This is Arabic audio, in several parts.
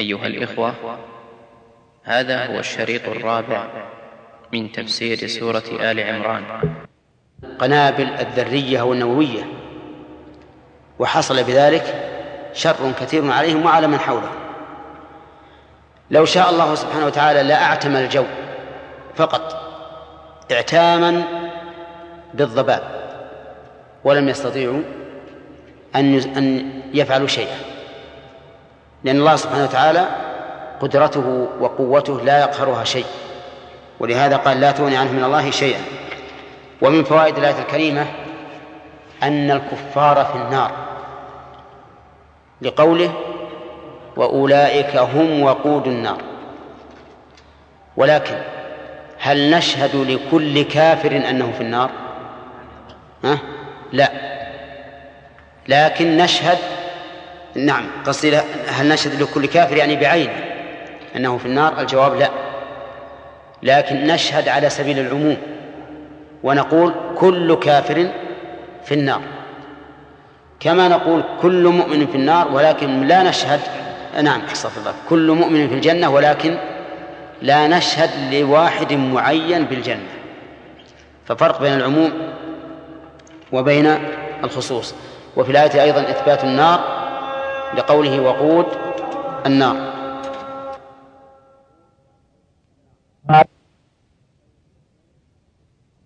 أيها الإخوة هذا هو الشريط الرابع من تفسير سورة آل عمران. قنابل الذرية والنووية. وحصل بذلك شر كثير عليهم وعلى من حولهم لو شاء الله سبحانه وتعالى لأعتم الجو فقط اعتاما بالضباب ولم يستطيعوا أن أن يفعلوا شيئا. لأن الله سبحانه وتعالى قدرته وقوته لا يقهرها شيء. ولهذا قال لا تغني عنه من الله شيئا. ومن فوائد الآية الكريمة أن الكفار في النار. لقوله وأولئك هم وقود النار. ولكن هل نشهد لكل كافر أنه في النار؟ ها؟ لا. لكن نشهد نعم قصدي هل نشهد لكل كافر يعني بعينه أنه في النار؟ الجواب لا. لكن نشهد على سبيل العموم ونقول كل كافر في النار. كما نقول كل مؤمن في النار ولكن لا نشهد نعم استغفر الله. كل مؤمن في الجنة ولكن لا نشهد لواحد معين بالجنة. ففرق بين العموم وبين الخصوص. وفي الآية أيضا إثبات النار لقوله وقود النار.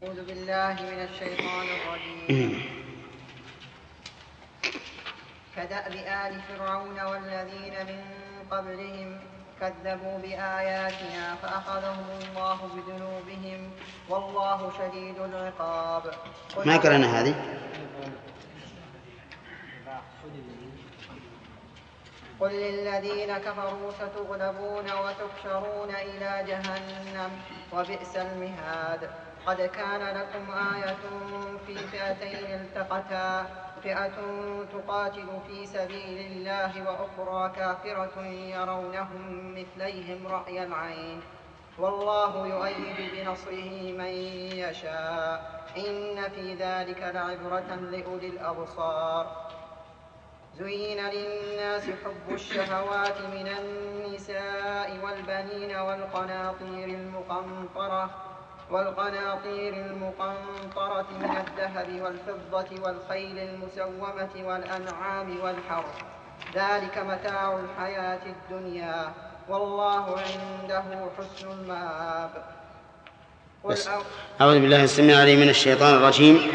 أعوذ بالله من الشيطان الرجيم. كدأب آل فرعون والذين من قبلهم كذبوا بآياتنا فأخذهم الله بذنوبهم. والله شديد العقاب. ما قرأنا هذه؟ قل للذين كفروا ستغلبون وتحشرون إلى جهنم وبئس المهاد. قد كان لكم آية في فئتين التقتا. فئة تقاتل في سبيل الله وأخرى كافرة يرونهم مثليهم رأي العين. والله يؤيد بنصره من يشاء. إن في ذلك لعبرة لأولي الأبصار. زين للناس حب الشهوات من النساء والبنين والقناطير المقنطرة والقناطير المقنطرة من الذهب والفضة والخيل المسومة والأنعام والحرث. ذلك متاع الحياة الدنيا. والله عنده حسن المآب. بس. أعوذ بالله السميع العليم من الشيطان الرجيم.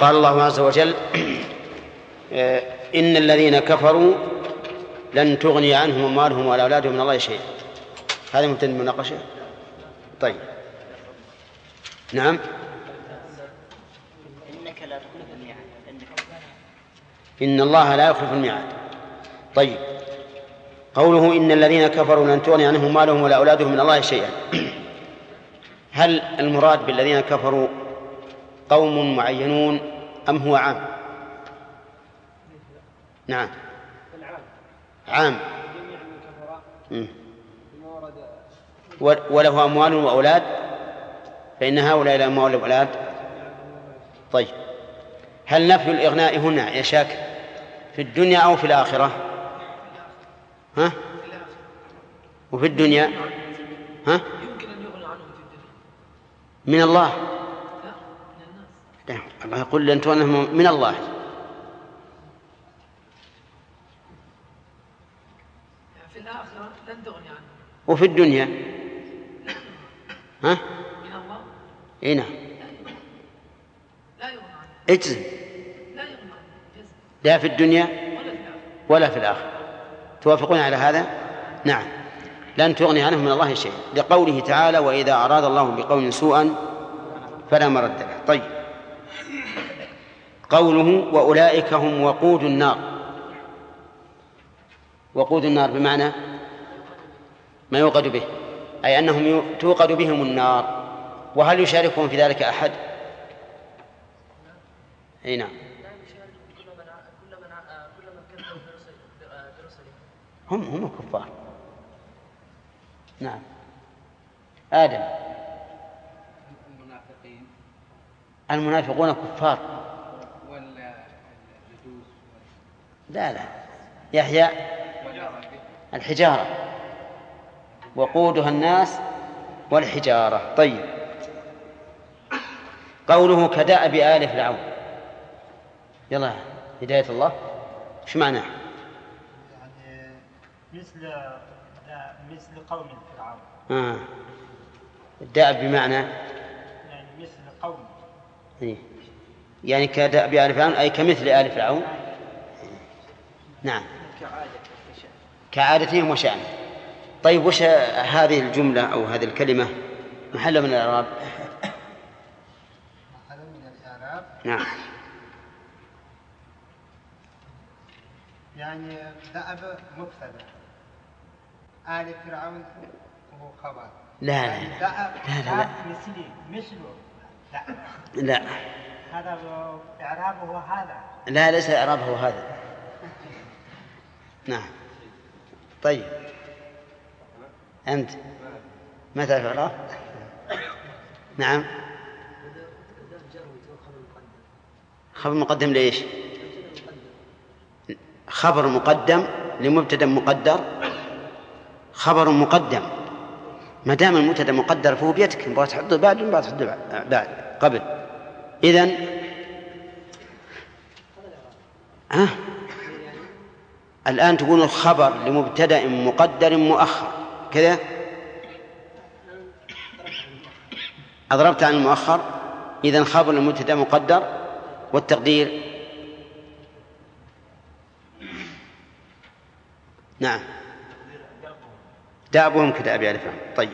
قال الله عز وجل آه، إن الذين كفروا لن تغني عنهم أموالهم ولا أولادهم من الله شيئا هذا مبتدأ المناقشة طيب. نعم. إنك لا تخلف الميعاد. إن الله لا يخلف الميعاد. طيب. قوله إن الذين كفروا لن تغني عنهم أموالهم ولا أولادهم من الله شيئا. هل المراد بالذين كفروا قوم معينون أم هو عام؟ نعم. عام. مم. و- وله أموال وأولاد؟ فإن هؤلاء الأموال والأولاد طيب. هل نفي الإغناء هنا يا شاكر في الدنيا أو في الآخرة؟ ها؟ وفي الدنيا؟ ها؟ من الله. لا الله يقول لن من الله في الآخرة لن تغني عنه وفي الدنيا. ها؟ إي نعم. عنه. اجزم. لا عنه. في الدنيا ولا في الآخرة. ولا في الآخرة. توافقون على هذا؟ نعم. لن تغني عنهم من الله شيء لقوله تعالى وإذا أراد الله بقوم سوءا فلا مرد له. طيب. قوله وأولئك هم وقود النار. وقود النار بمعنى ما يوقد به أي أنهم توقد بهم النار. وهل يشاركهم في ذلك أحد؟ أي نعم. هم هم الكفار نعم. آدم. المنافقين. المنافقون كفار. لا لا. يحيى. الحجارة. وقودها الناس والحجارة. طيب. قوله كدأب آل فرعون. يلا هداية الله. إيش معناه؟ يعني مثل مثل قوم فرعون. آه. الدأب بمعنى؟ يعني مثل قوم. إيه. يعني كدأب آل فرعون أي كمثل آل فرعون؟ نعم. كعادتهم وشأنهم. طيب وش هذه الجملة أو هذه الكلمة؟ محل من الإعراب. محل من الإعراب؟ نعم. يعني دأب مبتدأ. آل فرعون هو خبر. لا يعني لا. لا لا لا. مثلي مثله. لا. لا. هذا إعرابه هذا. لا ليس إعرابه هو هذا. نعم. طيب. أنت؟ تعرف إعراب نعم. خبر مقدم لإيش؟ خبر مقدم لمبتدا مقدر. خبر مقدم. ما دام المبتدا مقدر فهو بيدك يبغى تحطه بعد يبغى تحطه بعد قبل. إذن ها؟ الآن تقول الخبر لمبتدأ مقدر مؤخر. كذا أضربت عن المؤخر. إذا خبر لمبتدأ مقدر. والتقدير؟ نعم. دأبهم كداب آل فرعون طيب.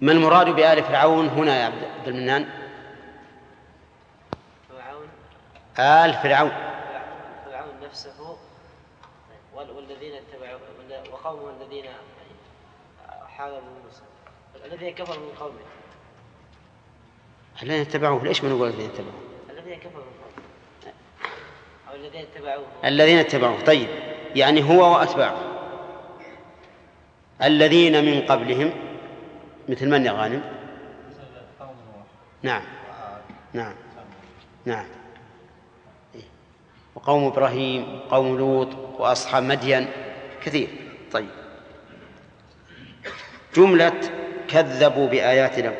ما المراد بآل فرعون هنا يا عبد المنان؟ فرعون. آل فرعون نفسه وال- والذين اتبعوا وقومه الذين حاربوا موسى؟ الذين كفروا من قومه. الذين اتبعوه ليش ما نقول الذين اتبعوه؟ الذين كفروا من قومه. أو الذين اتبعوه. الذين اتبعوه طيب. يعني هو وأتباعه. الذين من قبلهم مثل من يا غانم؟ نعم. نعم. نعم. إيه. وقوم إبراهيم قوم لوط وأصحاب مدين كثير. طيب. جملة كذبوا بآياتنا.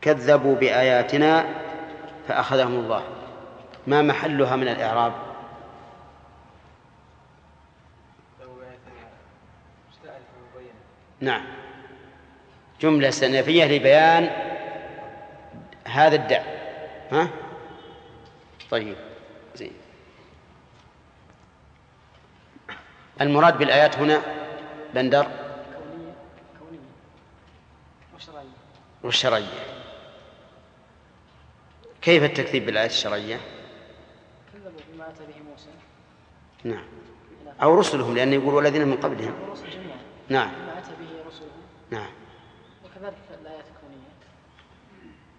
كذبوا بآياتنا فأخذهم الله. ما محلها من الإعراب؟ نعم. جملة سنفية لبيان هذا الدع. ها؟ طيب زين المراد بالآيات هنا بندر؟ والشرعية. كيف التكذيب بالآيات الشرعية؟ كذبوا بما أتى به موسى نعم. أو رسلهم لأنه يقول والذين من قبلهم. نعم. بما أتى به رسلهم نعم. وكذلك الآيات الكونية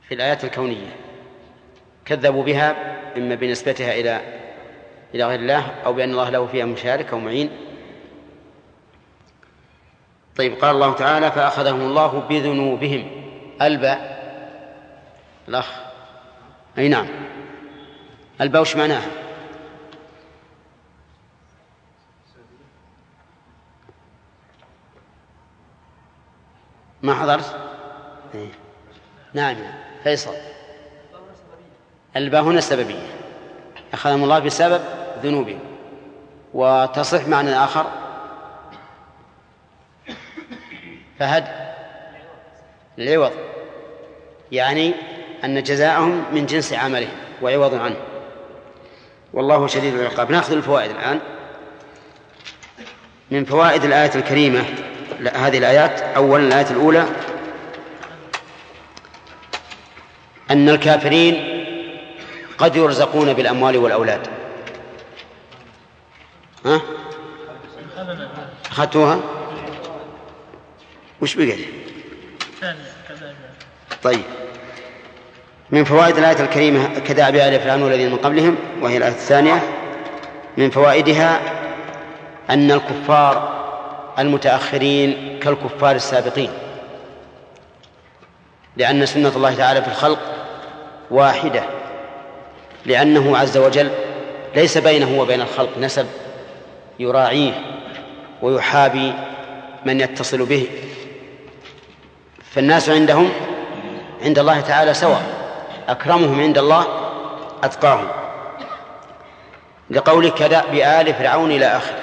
في الآيات الكونية. كذبوا بها إما بنسبتها إلى إلى غير الله أو بأن الله له فيها مشارك أو معين. طيب قال الله تعالى فأخذهم الله بذنوبهم. الباء الأخ. أي نعم. الباء وش معناها؟ ما حضرت؟ إيه. نعم فيصل. الباء هنا السببية. أخذهم الله بسبب ذنوبهم. وتصح معنى آخر؟ فهد العوض يعني أن جزاءهم من جنس عملهم وعوض عنه والله شديد العقاب نأخذ الفوائد الآن من فوائد الآية الكريمة هذه الآيات أولا الآية الأولى أن الكافرين قد يرزقون بالأموال والأولاد ها؟ أخذتوها؟ وش بقي؟ طيب. من فوائد الآية الكريمة كدأب آل فرعون والذين من قبلهم وهي الآية الثانية. من فوائدها أن الكفار المتأخرين كالكفار السابقين. لأن سنة الله تعالى في الخلق واحدة. لأنه عز وجل ليس بينه وبين الخلق نسب يراعيه ويحابي من يتصل به. فالناس عندهم عند الله تعالى سواء أكرمهم عند الله أتقاهم. لقولك كدأب آل فرعون إلى آخره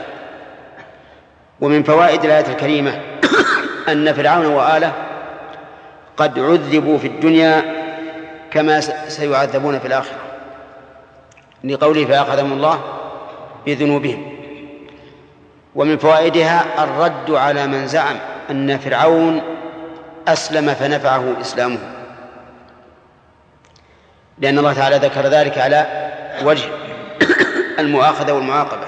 ومن فوائد الآية الكريمة أن فرعون وآله قد عذبوا في الدنيا كما سيعذبون في الآخرة. لقوله فأخذهم الله بذنوبهم. ومن فوائدها الرد على من زعم أن فرعون أسلم فنفعه إسلامه. لأن الله تعالى ذكر ذلك على وجه المؤاخذة والمعاقبة.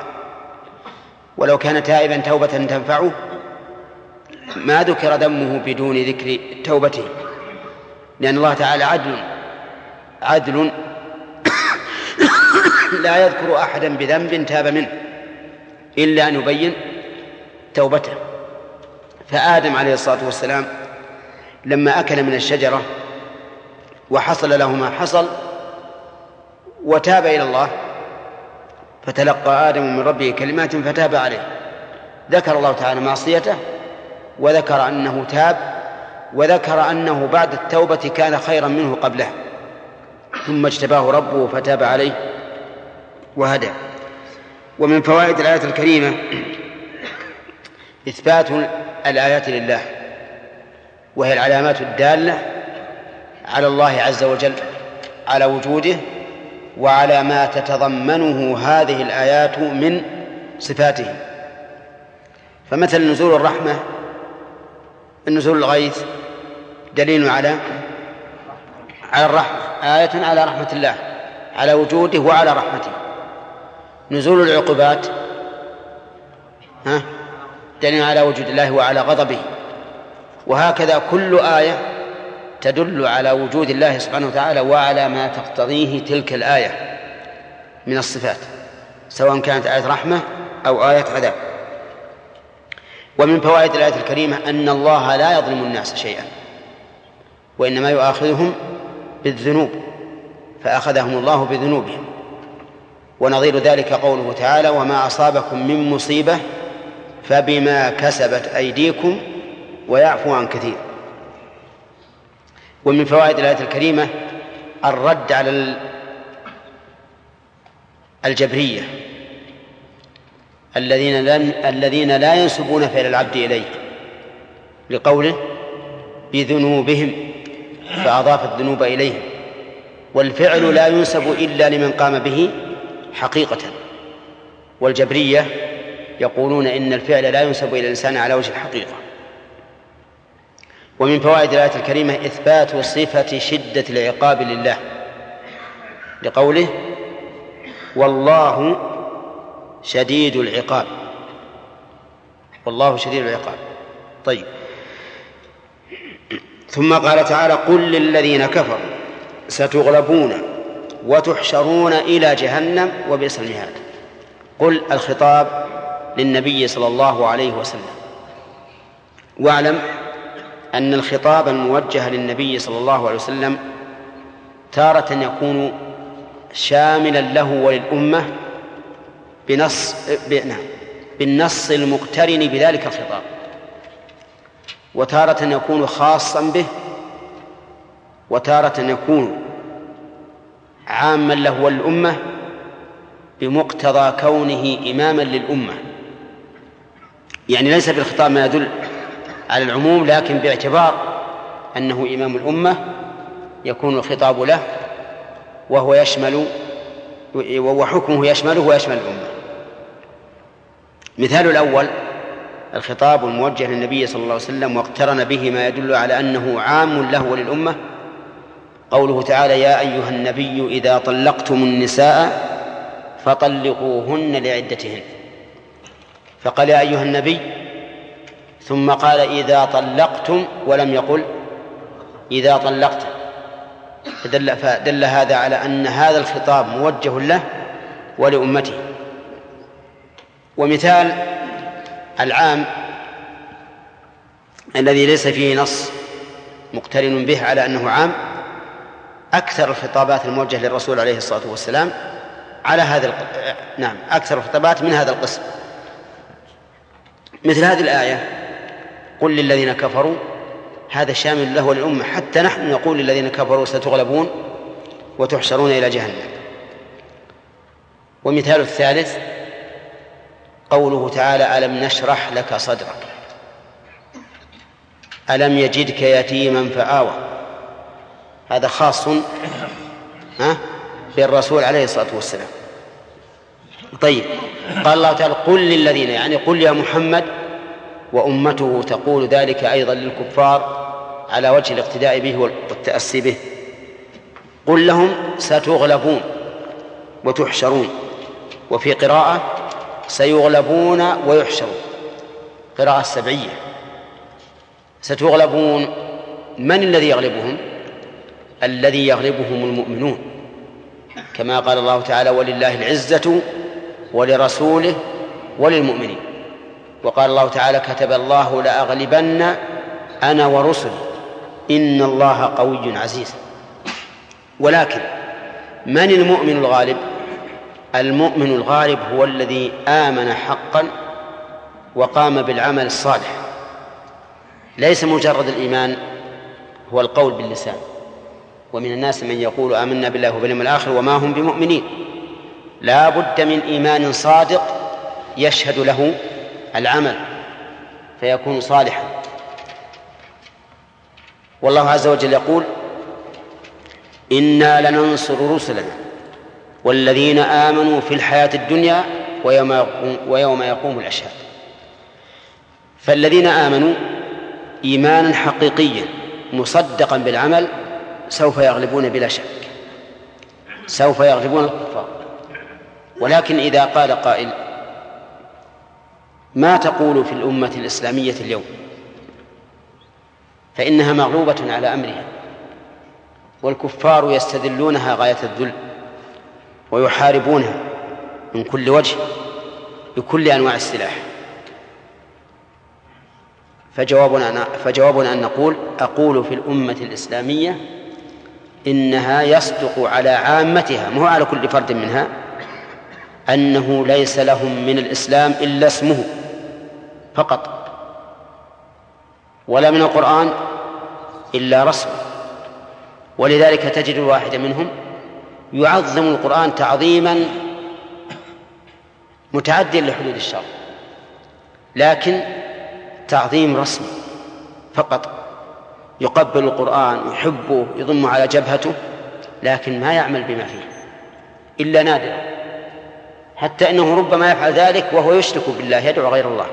ولو كان تائبا توبة تنفعه ما ذكر دمه بدون ذكر توبته. لأن الله تعالى عدل عدل لا يذكر أحدا بذنب تاب منه إلا أن يبين توبته. فآدم عليه الصلاة والسلام لما أكل من الشجرة وحصل له ما حصل وتاب إلى الله فتلقى آدم من ربه كلمات فتاب عليه. ذكر الله تعالى معصيته وذكر أنه تاب وذكر أنه بعد التوبة كان خيرا منه قبله. ثم اجتباه ربه فتاب عليه وهدى. ومن فوائد الآية الكريمة إثبات الآيات لله. وهي العلامات الدالة على الله عز وجل على وجوده وعلى ما تتضمنه هذه الآيات من صفاته. فمثل نزول الرحمة النزول الغيث دليل على على الرحمة آية على رحمة الله على وجوده وعلى رحمته. نزول العقوبات ها؟ دليل على وجود الله وعلى غضبه. وهكذا كل آية تدل على وجود الله سبحانه وتعالى وعلى ما تقتضيه تلك الآية من الصفات سواء كانت آية رحمة أو آية عذاب. ومن فوائد الآية الكريمة أن الله لا يظلم الناس شيئا وإنما يؤاخذهم بالذنوب فأخذهم الله بذنوبهم. ونظير ذلك قوله تعالى وما أصابكم من مصيبة فبما كسبت أيديكم ويعفو عن كثير. ومن فوائد الآية الكريمة الرد على الجبرية. الذين لن الذين لا ينسبون فعل العبد إليه لقوله بذنوبهم فأضاف الذنوب إليهم. والفعل لا ينسب إلا لمن قام به حقيقة. والجبرية يقولون إن الفعل لا ينسب إلى الإنسان على وجه الحقيقة. ومن فوائد الآية الكريمة إثبات صفة شدة العقاب لله. لقوله والله شديد العقاب. والله شديد العقاب. طيب. ثم قال تعالى قل للذين كفروا ستغلبون وتحشرون إلى جهنم وبئس المهاد. قل الخطاب للنبي صلى الله عليه وسلم. واعلم أن الخطاب الموجه للنبي صلى الله عليه وسلم تارة يكون شاملا له وللأمة بنص نعم بالنص المقترن بذلك الخطاب. وتارة يكون خاصا به وتارة يكون عاما له وللأمة بمقتضى كونه إماما للأمة. يعني ليس في الخطاب ما يدل على العموم لكن باعتبار أنه إمام الأمة يكون الخطاب له وهو يشمل وحكمه يشمله ويشمل الأمة. مثال الأول الخطاب الموجه للنبي صلى الله عليه وسلم واقترن به ما يدل على أنه عام له وللأمة. قوله تعالى يا أيها النبي إذا طلقتم النساء فطلقوهن لعدتهن فقال يا أيها النبي ثم قال إذا طلقتم ولم يقل إذا طلقت. فدل, فدل هذا على أن هذا الخطاب موجه له ولأمته. ومثال العام الذي ليس فيه نص مقترن به على أنه عام أكثر الخطابات الموجهة للرسول عليه الصلاة والسلام على هذا الق... نعم أكثر الخطابات من هذا القسم. مثل هذه الآية قل للذين كفروا هذا شامل له وللأمة حتى نحن نقول للذين كفروا ستغلبون وتحشرون إلى جهنم. ومثال الثالث قوله تعالى ألم نشرح لك صدرك؟ ألم يجدك يتيما فآوى؟ هذا خاص ها بالرسول عليه الصلاة والسلام. طيب قال الله تعالى قل للذين يعني قل يا محمد وأمته تقول ذلك أيضا للكفار على وجه الاقتداء به والتأسي به. قل لهم ستغلبون وتحشرون وفي قراءة سيغلبون ويحشرون. قراءة سبعية. ستغلبون من الذي يغلبهم؟ الذي يغلبهم المؤمنون. كما قال الله تعالى ولله العزة ولرسوله وللمؤمنين. وقال الله تعالى كتب الله لأغلبن أنا ورسلي إن الله قوي عزيز. ولكن من المؤمن الغالب؟ المؤمن الغالب هو الذي آمن حقا وقام بالعمل الصالح. ليس مجرد الإيمان هو القول باللسان. ومن الناس من يقول آمنا بالله وباليوم الآخر وما هم بمؤمنين. لا بد من إيمان صادق يشهد له العمل فيكون صالحا. والله عز وجل يقول إنا لننصر رسلنا والذين آمنوا في الحياة الدنيا ويوم يقوم, ويوم يقوم الأشهاد. فالذين آمنوا إيمانا حقيقيا مصدقا بالعمل سوف يغلبون بلا شك. سوف يغلبون الكفار. ولكن إذا قال قائل ما تقول في الأمة الإسلامية اليوم؟ فإنها مغلوبة على أمرها. والكفار يستذلونها غاية الذل ويحاربونها من كل وجه بكل أنواع السلاح. فجوابنا أن فجوابنا أن نقول أقول في الأمة الإسلامية إنها يصدق على عامتها مو على كل فرد منها أنه ليس لهم من الإسلام إلا اسمه. فقط. ولا من القرآن إلا رسمه ولذلك تجد الواحد منهم يعظم القرآن تعظيما متعديا لحدود الشر لكن تعظيم رسمي فقط. يقبل القرآن يحبه يضم على جبهته لكن ما يعمل بما فيه إلا نادرا حتى إنه ربما يفعل ذلك وهو يشرك بالله يدعو غير الله.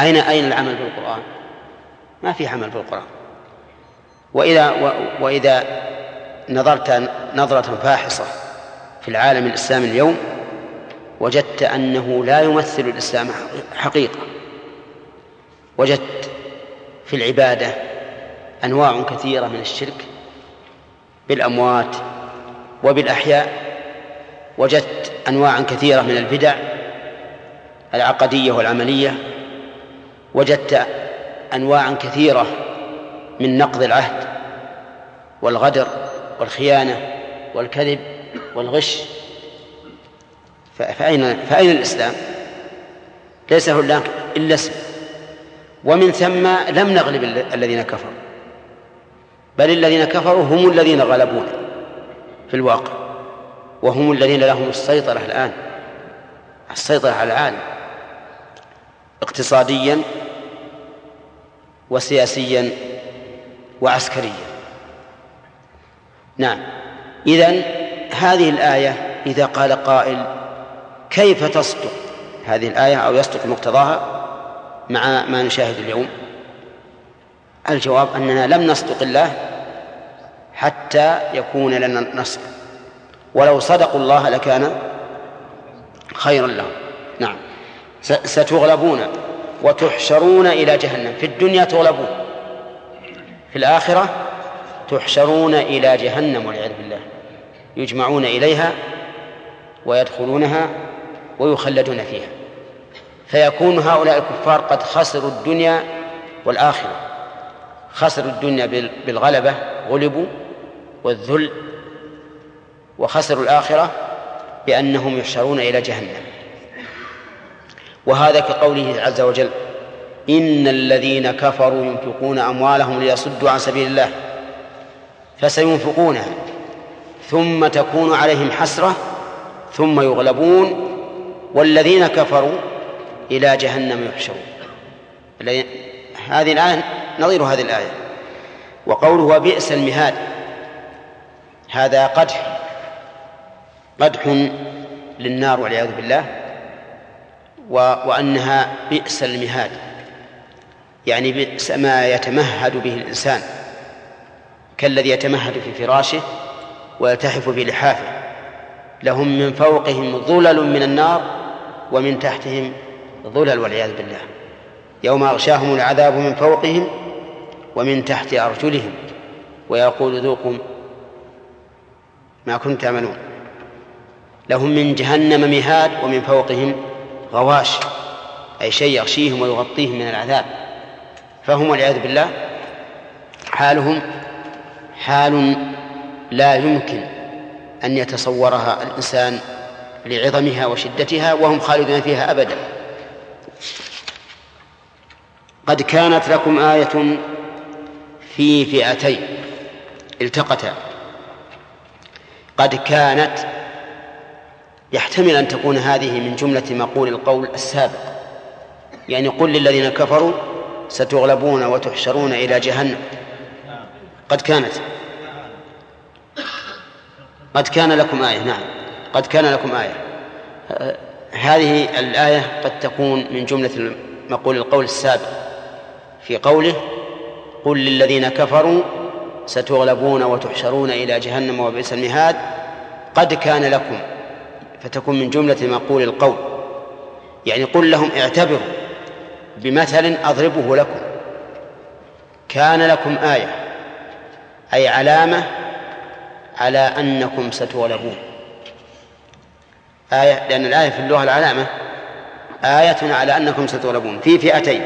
اين أين العمل بالقرآن؟ ما في عمل بالقرآن. واذا وإذا نظرت نظرة فاحصة في العالم الاسلامي اليوم وجدت أنه لا يمثل الإسلام حقيقة. وجدت في العبادة أنواع كثيرة من الشرك بالأموات وبالأحياء. وجدت أنواعا كثيرة من البدع العقدية والعملية. وجدت أنواعا كثيرة من نقض العهد والغدر والخيانة والكذب والغش. فأين فأين الإسلام؟ ليس هناك إلا اسم. ومن ثم لم نغلب الذين كفروا. بل الذين كفروا هم الذين غلبونا في الواقع. وهم الذين لهم السيطرة الآن. السيطرة على العالم. اقتصاديا وسياسيا وعسكريا. نعم. إذن هذه الآية إذا قال قائل كيف تصدق هذه الآية أو يصدق مقتضاها مع ما نشاهد اليوم؟ الجواب أننا لم نصدق الله حتى يكون لنا نصر. ولو صدقوا الله لكان خيرا لهم. نعم. ستغلبون وتحشرون إلى جهنم. في الدنيا تغلبون في الآخرة تحشرون إلى جهنم والعياذ بالله. يجمعون إليها ويدخلونها ويخلدون فيها. فيكون هؤلاء الكفار قد خسروا الدنيا والآخرة. خسروا الدنيا بالغلبة غلبوا والذل وخسروا الآخرة بأنهم يحشرون إلى جهنم. وهذا كقوله عز وجل إن الذين كفروا ينفقون أموالهم ليصدوا عن سبيل الله فسينفقونها ثم تكون عليهم حسرة ثم يغلبون والذين كفروا إلى جهنم يحشرون. هذه الآية نظير هذه الآية. وقوله وبئس المهاد. هذا قدح. قدح للنار والعياذ بالله. وأنها بئس المهاد. يعني بئس ما يتمهد به الإنسان. كالذي يتمهد في فراشه ويلتحف بلحافه. لهم من فوقهم ظلل من النار ومن تحتهم ظلل والعياذ بالله. يوم أغشاهم العذاب من فوقهم ومن تحت أرجلهم. ويقول ذوقوا ما كنتم تعملون. لهم من جهنم مهاد ومن فوقهم غواش أي شيء يغشيهم ويغطيهم من العذاب. فهم والعياذ بالله حالهم حال لا يمكن أن يتصورها الإنسان لعظمها وشدتها وهم خالدون فيها أبدا. قد كانت لكم آية في فئتين التقتا. قد كانت يحتمل أن تكون هذه من جملة مقول القول السابق. يعني قل للذين كفروا ستغلبون وتحشرون إلى جهنم. قد كانت. قد كان لكم آية نعم. قد كان لكم آية. هذه الآية قد تكون من جملة مقول القول السابق. في قوله قل للذين كفروا ستغلبون وتحشرون إلى جهنم وبئس المهاد قد كان لكم. فتكون من جملة مقول القول. يعني قل لهم اعتبروا بمثل أضربه لكم. كان لكم آية أي علامة على أنكم ستغلبون. آية لأن الآية في اللغة العلامة آية على أنكم ستغلبون. في فئتين.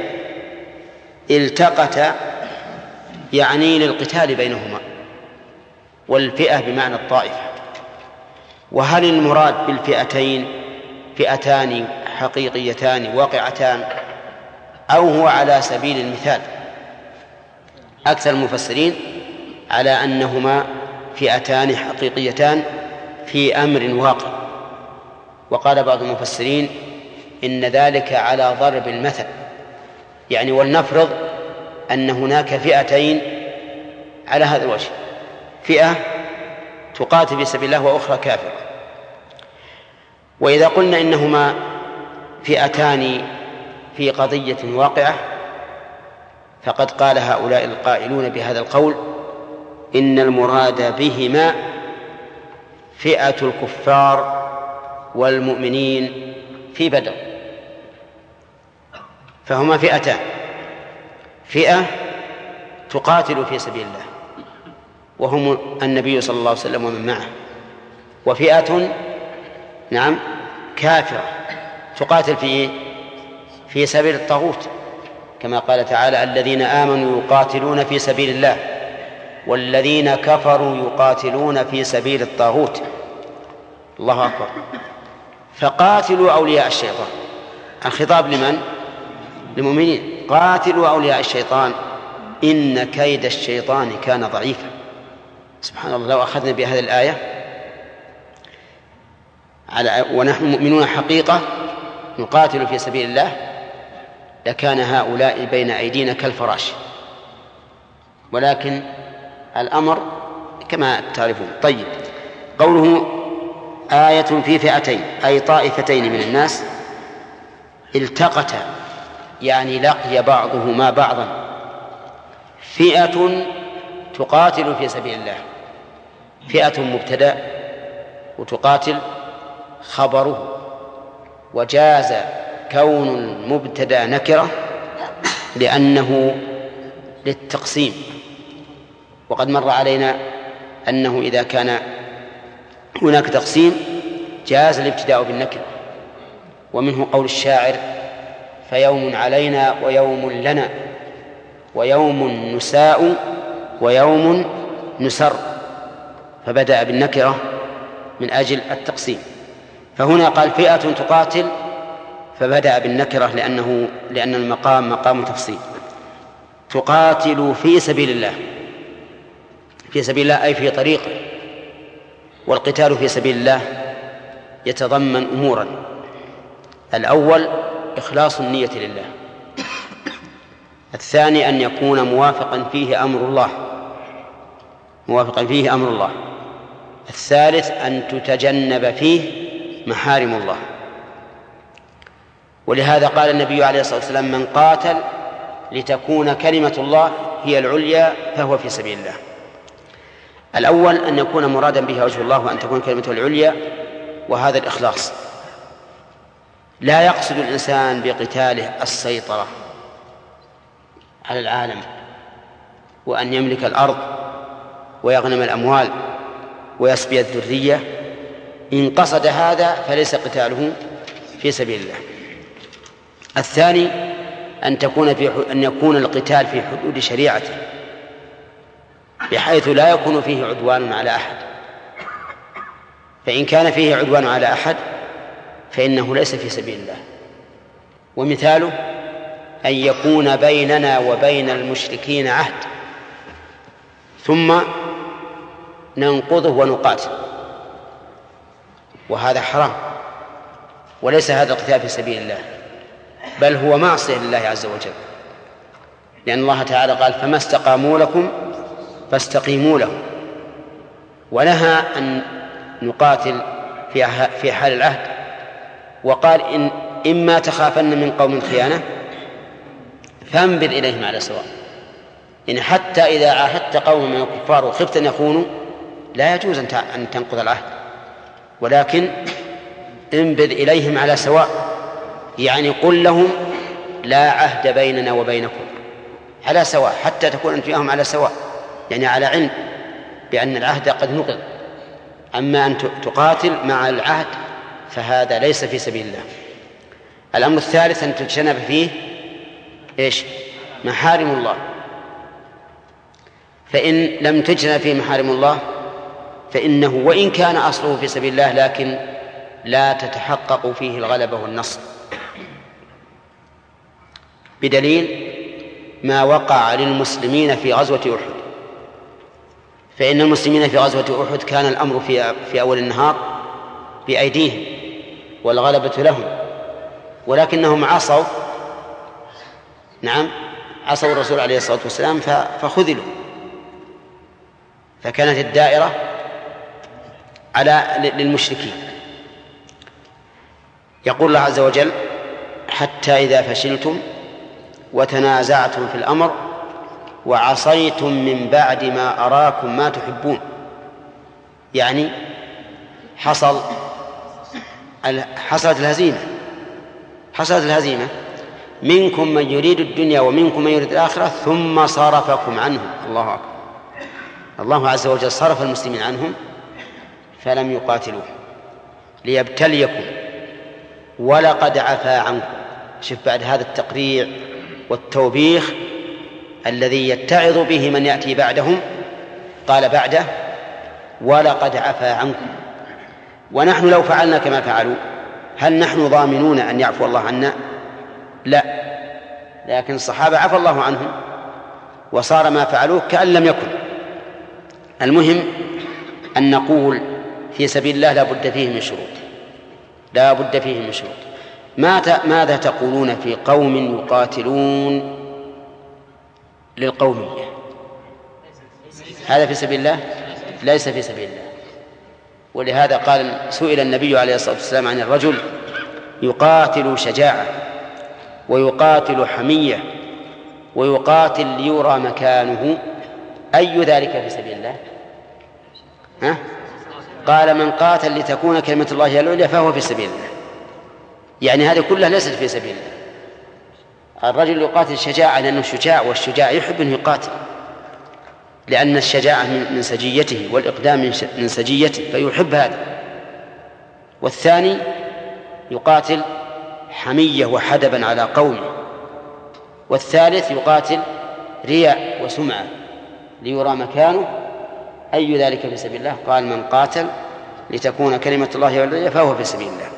التقتا يعني للقتال بينهما والفئة بمعنى الطائفة. وهل المراد بالفئتين؟ فئتان حقيقيتان واقعتان أو هو على سبيل المثال. أكثر المفسرين على أنهما فئتان حقيقيتان في أمر واقع. وقال بعض المفسرين إن ذلك على ضرب المثل. يعني ولنفرض أن هناك فئتين على هذا الوجه. فئة تقاتل في سبيل الله وأخرى كافرة. وإذا قلنا إنهما فئتان في قضية واقعة فقد قال هؤلاء القائلون بهذا القول إن المراد بهما فئة الكفار والمؤمنين في بدر. فهما فئتان فئة تقاتل في سبيل الله وهم النبي صلى الله عليه وسلم ومن معه. وفئة نعم كافرة. تقاتل في في سبيل الطاغوت. كما قال تعالى الذين آمنوا يقاتلون في سبيل الله والذين كفروا يقاتلون في سبيل الطاغوت. الله أكبر. فقاتلوا أولياء الشيطان. الخطاب لمن؟ للمؤمنين. قاتلوا أولياء الشيطان. إن كيد الشيطان كان ضعيفا. سبحان الله لو أخذنا بهذه الآية على ونحن مؤمنون حقيقة نقاتل في سبيل الله لكان هؤلاء بين أيدينا كالفراش. ولكن الأمر كما تعرفون. طيب قوله آية في فئتين أي طائفتين من الناس التقتا يعني لقي بعضهما بعضا. فئة تقاتل في سبيل الله. فئة مبتدأ وتقاتل خبره وجاز كون المبتدأ نكرة لأنه للتقسيم. وقد مر علينا أنه إذا كان هناك تقسيم جاز الابتداء بالنكرة ومنه قول الشاعر فيوم علينا ويوم لنا ويوم نساء ويوم نسر. فبدأ بالنكرة من أجل التقسيم. فهنا قال فئة تقاتل فبدأ بالنكرة لأنه لأن المقام مقام تفصيل. تقاتل في سبيل الله. في سبيل الله أي في طريقه والقتال في سبيل الله يتضمن أمورا. الأول إخلاص النية لله. الثاني أن يكون موافقا فيه أمر الله. موافقا فيه أمر الله. الثالث أن تتجنب فيه محارم الله. ولهذا قال النبي عليه الصلاة والسلام من قاتل لتكون كلمة الله هي العليا فهو في سبيل الله. الأول أن يكون مرادا به وجه الله وأن تكون كلمته العليا وهذا الإخلاص. لا يقصد الإنسان بقتاله السيطرة على العالم وأن يملك الأرض ويغنم الأموال. ويسبي الذرية. إن قصد هذا فليس قتاله في سبيل الله. الثاني أن تكون في أن يكون القتال في حدود شريعته بحيث لا يكون فيه عدوان على أحد. فإن كان فيه عدوان على أحد فإنه ليس في سبيل الله. ومثاله أن يكون بيننا وبين المشركين عهد. ثم ننقضه ونقاتل. وهذا حرام. وليس هذا القتال في سبيل الله. بل هو معصية لله عز وجل. لأن الله تعالى قال فما استقاموا لكم فاستقيموا لهم. ونهى أن نقاتل في في حال العهد. وقال إن إما تخافن من قوم خيانة فانبذ إليهم على سواء. إن حتى إذا عاهدت قوم من الكفار وخفت أن يخونوا لا يجوز أن تنقض العهد. ولكن انبذ إليهم على سواء. يعني قل لهم لا عهد بيننا وبينكم. على سواء. حتى تكون أنت وياهم على سواء. يعني على علم بأن العهد قد نقض. أما أن تقاتل مع العهد فهذا ليس في سبيل الله. الأمر الثالث أن تجتنب فيه إيش؟ محارم الله. فإن لم تجتنب فيه محارم الله فإنه وإن كان أصله في سبيل الله لكن لا تتحقق فيه الغلبة والنصر. بدليل ما وقع للمسلمين في غزوة أحد. فإن المسلمين في غزوة أحد كان الأمر في في أول النهار بأيديهم والغلبة لهم. ولكنهم عصوا نعم عصوا الرسول عليه الصلاة والسلام فخذلوا. فكانت الدائرة على للمشركين. يقول الله عز وجل حتى إذا فشلتم وتنازعتم في الأمر وعصيتم من بعد ما أراكم ما تحبون. يعني حصل حصلت الهزيمة. حصلت الهزيمة. منكم من يريد الدنيا ومنكم من يريد الآخرة ثم صرفكم عنهم. الله أكبر. الله عز وجل صرف المسلمين عنهم. فلم يقاتلوه ليبتليكم ولقد عفا عنكم. شوف بعد هذا التقريع والتوبيخ الذي يتعظ به من يأتي بعدهم قال بعده ولقد عفا عنكم. ونحن لو فعلنا كما فعلوا هل نحن ضامنون أن يعفو الله عنا؟ لا. لكن الصحابة عفى الله عنهم وصار ما فعلوه كأن لم يكن. المهم أن نقول في سبيل الله لا بد فيه من شروط. لا بد فيه من شروط. ماذا تقولون في قوم يقاتلون للقومية؟ هذا في سبيل الله؟ ليس في سبيل الله. ولهذا قال سئل النبي عليه الصلاة والسلام عن الرجل يقاتل شجاعة ويقاتل حمية ويقاتل ليرى مكانه. أي ذلك في سبيل الله؟ ها؟ قال من قاتل لتكون كلمة الله هي العليا فهو في سبيل الله. يعني هذه كلها ليست في سبيل الله. الرجل يقاتل شجاعة لأنه شجاع والشجاع يحب أن يقاتل. لأن الشجاعة من سجيته والإقدام من سجيته فيحب هذا. والثاني يقاتل حمية وحدبا على قومه. والثالث يقاتل رياء وسمعة ليرى مكانه أي ذلك في سبيل الله؟ قال من قاتل لتكون كلمة الله والعليا فهو في سبيل الله.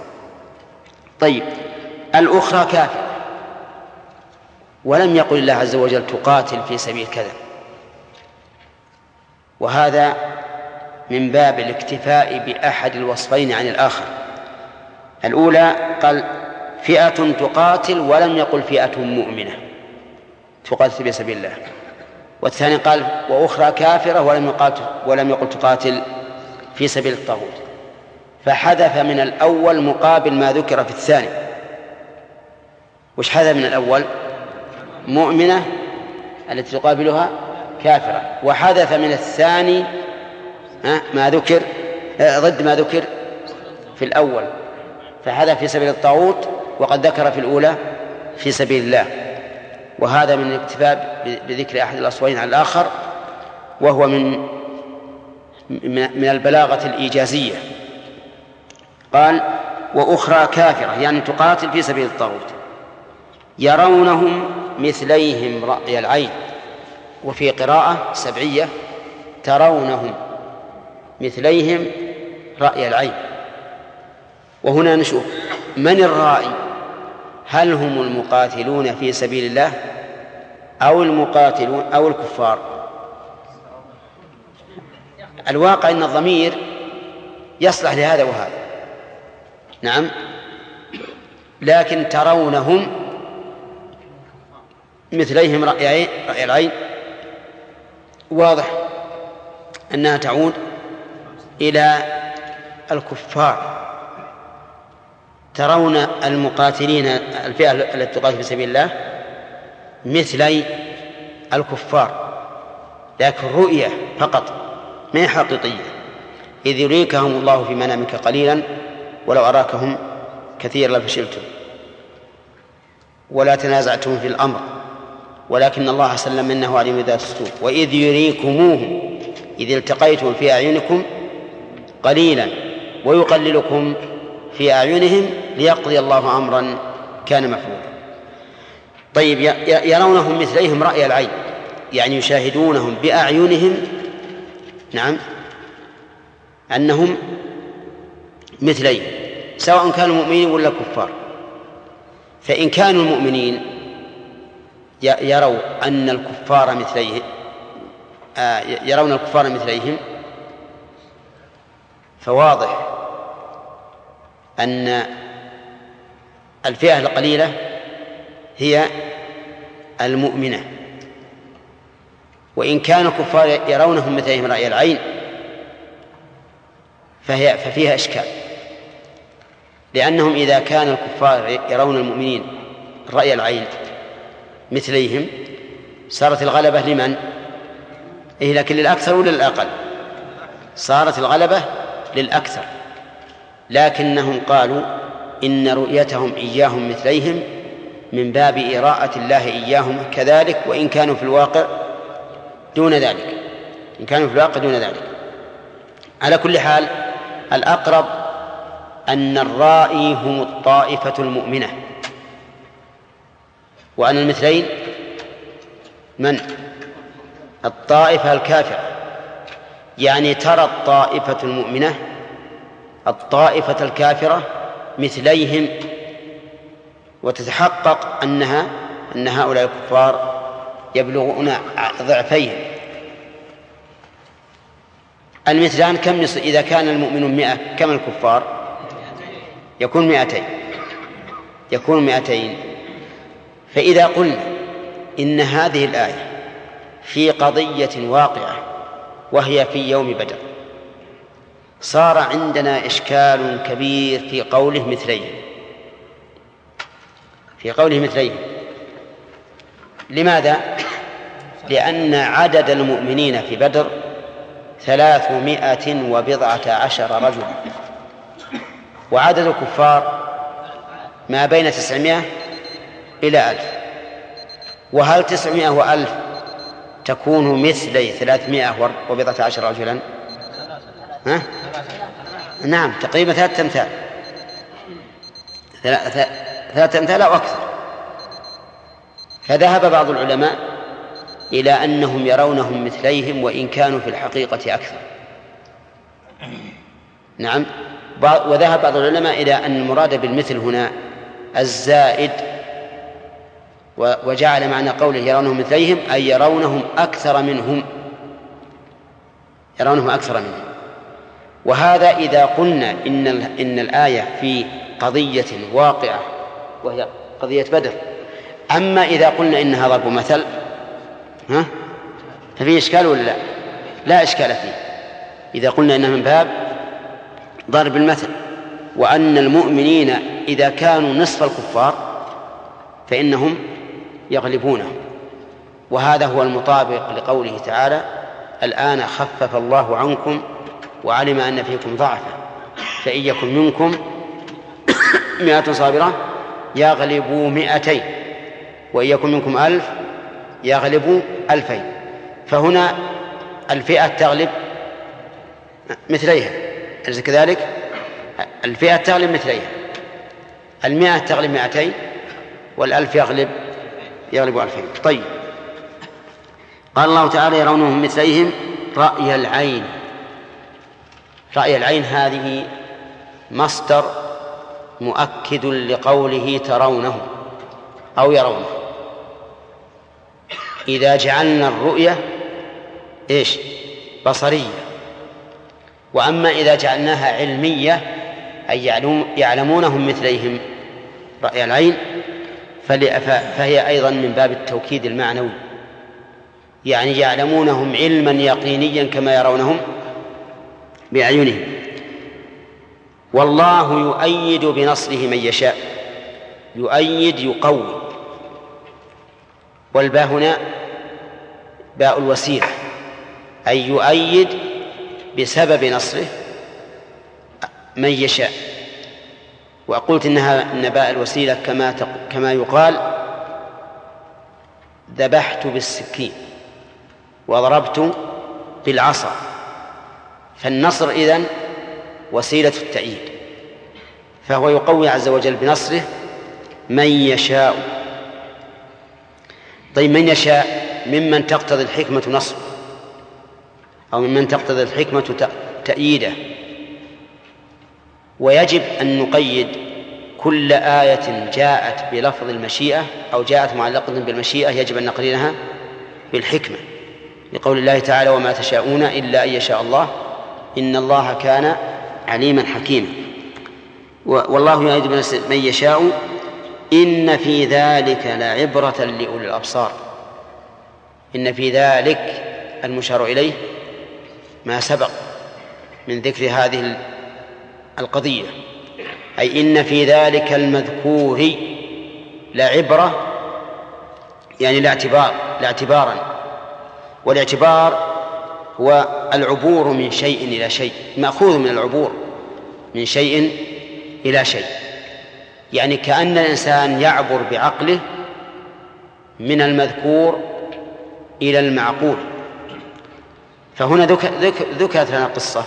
طيب الأخرى كافرة. ولم يقل الله عز وجل تقاتل في سبيل كذا. وهذا من باب الاكتفاء بأحد الوصفين عن الآخر. الأولى قال فئة تقاتل ولم يقل فئة مؤمنة. تقاتل في سبيل الله. والثاني قال وأخرى كافرة ولم يقاتل ولم يقل تقاتل في سبيل الطاغوت. فحذف من الأول مقابل ما ذكر في الثاني. وش حذف من الأول؟ مؤمنة التي تقابلها كافرة. وحذف من الثاني ما ذكر ضد ما ذكر في الأول. فحذف في سبيل الطاغوت وقد ذكر في الأولى في سبيل الله. وهذا من الاكتفاء بذكر أحد الأصوين على الآخر وهو من من البلاغة الإيجازية. قال وأخرى كافرة يعني تقاتل في سبيل الطاغوت يرونهم مثليهم رأي العين وفي قراءة سبعية ترونهم مثليهم رأي العين. وهنا نشوف من الرائي؟ هل هم المقاتلون في سبيل الله أو المقاتلون أو الكفار؟ الواقع أن الضمير يصلح لهذا وهذا. نعم. لكن ترونهم مثليهم رأي رأي العين. واضح أنها تعود إلى الكفار. ترون المقاتلين الفئة التي تقاتل في سبيل الله مثلي الكفار لكن رؤية فقط ما هي حقيقية؟ إذ يريكهم الله في منامك قليلا ولو أراكهم كثيرا لفشلتم ولا تنازعتم في الأمر ولكن الله سلم منه عليم ذات الصدور. وإذ يريكموه إذ التقيتم في أعينكم قليلا ويقللكم في أعينهم ليقضي الله أمرا كان مفعولا طيب يرونهم مثليهم رأي العين يعني يشاهدونهم بأعينهم نعم أنهم مثليهم سواء كانوا مؤمنين ولا كفار. فإن كانوا المؤمنين يروا أن الكفار مثليهم آه، يرون الكفار مثليهم فواضح. أن الفئة القليلة هي المؤمنة وإن كان الكفار يرونهم مثلهم رأي العين فهي ففيها إشكال لأنهم إذا كان الكفار يرون المؤمنين رأي العين مثليهم صارت الغلبة لمن؟ إيه لكن للأكثر ولا للأقل؟ صارت الغلبة للأكثر لكنهم قالوا إن رؤيتهم إياهم مثليهم من باب إراءة الله إياهم كذلك وإن كانوا في الواقع دون ذلك. إن كانوا في الواقع دون ذلك. على كل حال الأقرب أن الرائي هم الطائفة المؤمنة. وأن المثلين من؟ الطائفة الكافرة. يعني ترى الطائفة المؤمنة الطائفة الكافرة مثليهم وتتحقق أنها أن هؤلاء الكفار يبلغون ضعفيهم. المثلان كم إذا كان المؤمن مئة كم الكفار؟ يكون مئتين. يكون مئتين. فإذا قلنا إن هذه الآية في قضية واقعة وهي في يوم بدر صار عندنا إشكال كبير في قوله مثليه في قوله مثليه لماذا؟ لأن عدد المؤمنين في بدر ثلاثمائة وبضعة عشر رجلا. وعدد الكفار ما بين تسعمائة إلى ألف. وهل تسعمائة وألف تكون مثلي ثلاثمائة وبضعة عشر رجلا؟ ها؟ نعم تقريبا ثلاثة أمثال. ثلاثة أمثال أو أكثر. فذهب بعض العلماء إلى أنهم يرونهم مثليهم وإن كانوا في الحقيقة أكثر. نعم. وذهب بعض العلماء إلى أن المراد بالمثل هنا الزائد وجعل معنى قوله يرونهم مثليهم أي يرونهم أكثر منهم. يرونهم أكثر منهم. وهذا إذا قلنا إن إن الآية في قضية واقعة وهي قضية بدر. أما إذا قلنا إنها ضرب مثل ها؟ ففي إشكال ولا لا؟ لا إشكال فيه. إذا قلنا إنها من باب ضرب المثل وأن المؤمنين إذا كانوا نصف الكفار فإنهم يغلبونهم وهذا هو المطابق لقوله تعالى الآن خفف الله عنكم وعلم أن فيكم ضعفا. فإن يكن منكم مئة صابرة يغلبوا مئتين. وإن يكن منكم ألف يغلبوا ألفين. فهنا الفئة تغلب مثليها. أليس كذلك؟ الفئة تغلب مثليها. المئة تغلب مئتين والألف يغلب يغلب ألفين. طيب. قال الله تعالى يرونهم مثليهم رأي العين. رأي العين هذه مصدر مؤكد لقوله ترونه أو يرونه. إذا جعلنا الرؤية إيش؟ بصرية. وأما إذا جعلناها علمية أي يعلم يعلمونهم مثليهم رأي العين فهي أيضا من باب التوكيد المعنوي. يعني يعلمونهم علما يقينيا كما يرونهم بأعينهم. والله يؤيد بنصره من يشاء. يؤيد يقوي. والباء هنا باء الوسيلة. أي يؤيد بسبب نصره من يشاء. وقلت إنها إن باء الوسيلة كما كما يقال ذبحت بالسكين وضربت بالعصا. فالنصر إذن وسيلة التأييد فهو يقوي عز وجل بنصره من يشاء. طيب من يشاء؟ ممن تقتضي الحكمة نصره أو ممن تقتضي الحكمة تأ- تأييده. ويجب أن نقيد كل آية جاءت بلفظ المشيئة أو جاءت معلقة بالمشيئة يجب أن نقرنها بالحكمة لقول الله تعالى وما تشاءون إلا أن يشاء الله إن الله كان عليما حكيما. والله يعيد من يشاء. إن في ذلك لعبرة لأولي الأبصار. إن في ذلك المشار إليه ما سبق من ذكر هذه ال- القضية. أي إن في ذلك المذكور لعبرة يعني لاعتبار لاعتبارا. والاعتبار هو العبور من شيء إلى شيء مأخوذ من العبور من شيء إلى شيء. يعني كأن الإنسان يعبر بعقله من المذكور إلى المعقول. فهنا ذك- ذك- ذكرت لنا قصة.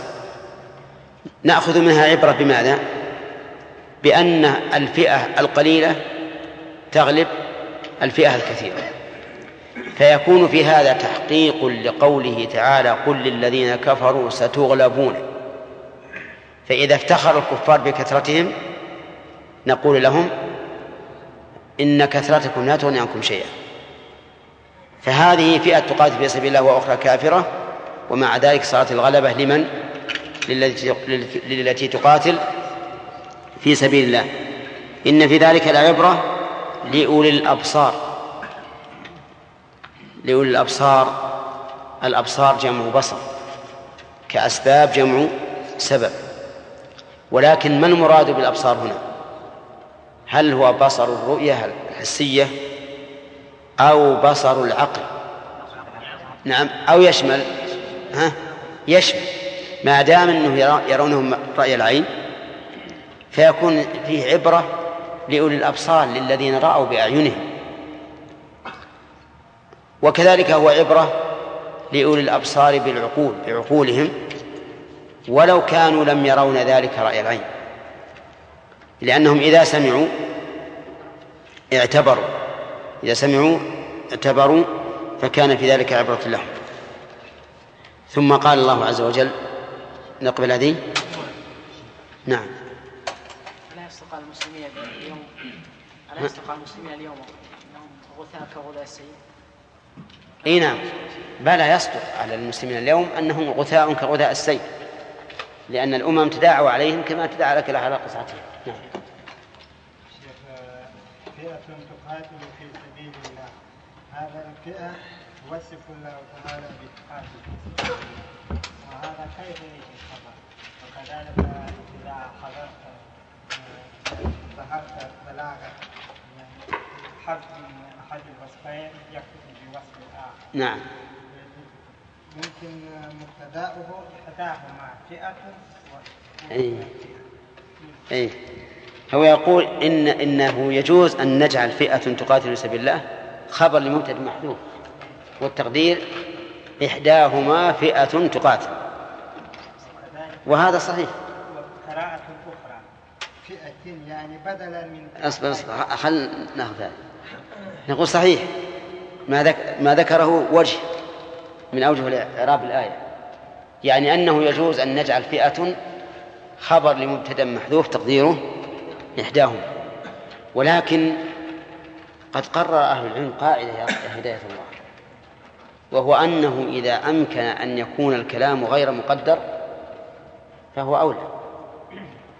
نأخذ منها عبرة بماذا؟ بأن الفئة القليلة تغلب الفئة الكثيرة. فيكون في هذا تحقيق لقوله تعالى قل للذين كفروا ستغلبون. فإذا افتخر الكفار بكثرتهم نقول لهم إن كثرتكم لا تغني عنكم شيئا. فهذه فئة تقاتل في سبيل الله وأخرى كافرة ومع ذلك صارت الغلبة لمن؟ للتي تقاتل في سبيل الله. إن في ذلك العبرة لأولي الأبصار. لأولي الأبصار الأبصار جمع بصر كأسباب جمع سبب. ولكن ما المراد بالأبصار هنا؟ هل هو بصر الرؤية الحسية أو بصر العقل؟ نعم أو يشمل ها؟ يشمل. ما دام أنه يرونهم رأي العين فيكون فيه عبرة لأولي الأبصار للذين رأوا بأعينهم. وكذلك هو عبرة لأولي الأبصار بالعقول بعقولهم ولو كانوا لم يرون ذلك رأي العين. لأنهم إذا سمعوا اعتبروا إذا سمعوا اعتبروا فكان في ذلك عبرة لهم. ثم قال الله عز وجل نقبل هذه. نعم. لا يستقال المسلمين اليوم؟ لا يصدق على المسلمين اليوم؟ إنهم غثاء كغثاء السيل إي نعم. بلى يصدق على المسلمين اليوم أنهم غثاء كغثاء السيل لأن الأمم تداعوا عليهم كما تداعى لك على قصعتهم نعم. شيخ فئة تقاتل في سبيل الله هذا الفئة يوصف الله تعالى بتقاتل وهذا كيف الخبر؟ وكذلك إذا حضرت ظهرت بلاغة حرف من أحد الوصفين الآخر نعم. ممكن مبتدأه إحداهما فئة و- أي. اي هو يقول ان إنه يجوز أن نجعل فئة تقاتل في سبيل الله خبر لمبتدأ محذوف والتقدير إحداهما فئة تقاتل. وهذا صحيح. وقراءة أخرى. فئة يعني بدلا من أصبر أصبر خل ناخذ هذا نقول صحيح. ما ذك ما ذكره وجه من أوجه اعراب الآية. يعني أنه يجوز أن نجعل فئة خبر لمبتدا محذوف تقديره احداهما ولكن قد قرر أهل العلم قاعدة يا هداية الله وهو أنه إذا أمكن أن يكون الكلام غير مقدر فهو أولى.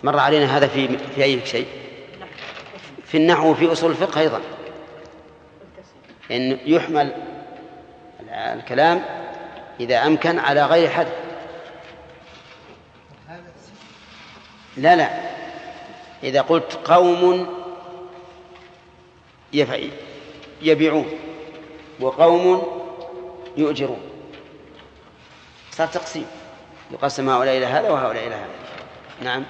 مر علينا هذا في في أي شيء؟ في النحو وفي أصول الفقه أيضا. إن يحمل الكلام إذا أمكن على غير هذا لا لا. إذا قلت قوم يبيعون وقوم يؤجرون. صار تقسيم. يقسم هؤلاء إلى هذا وهؤلاء إلى هذا. نعم.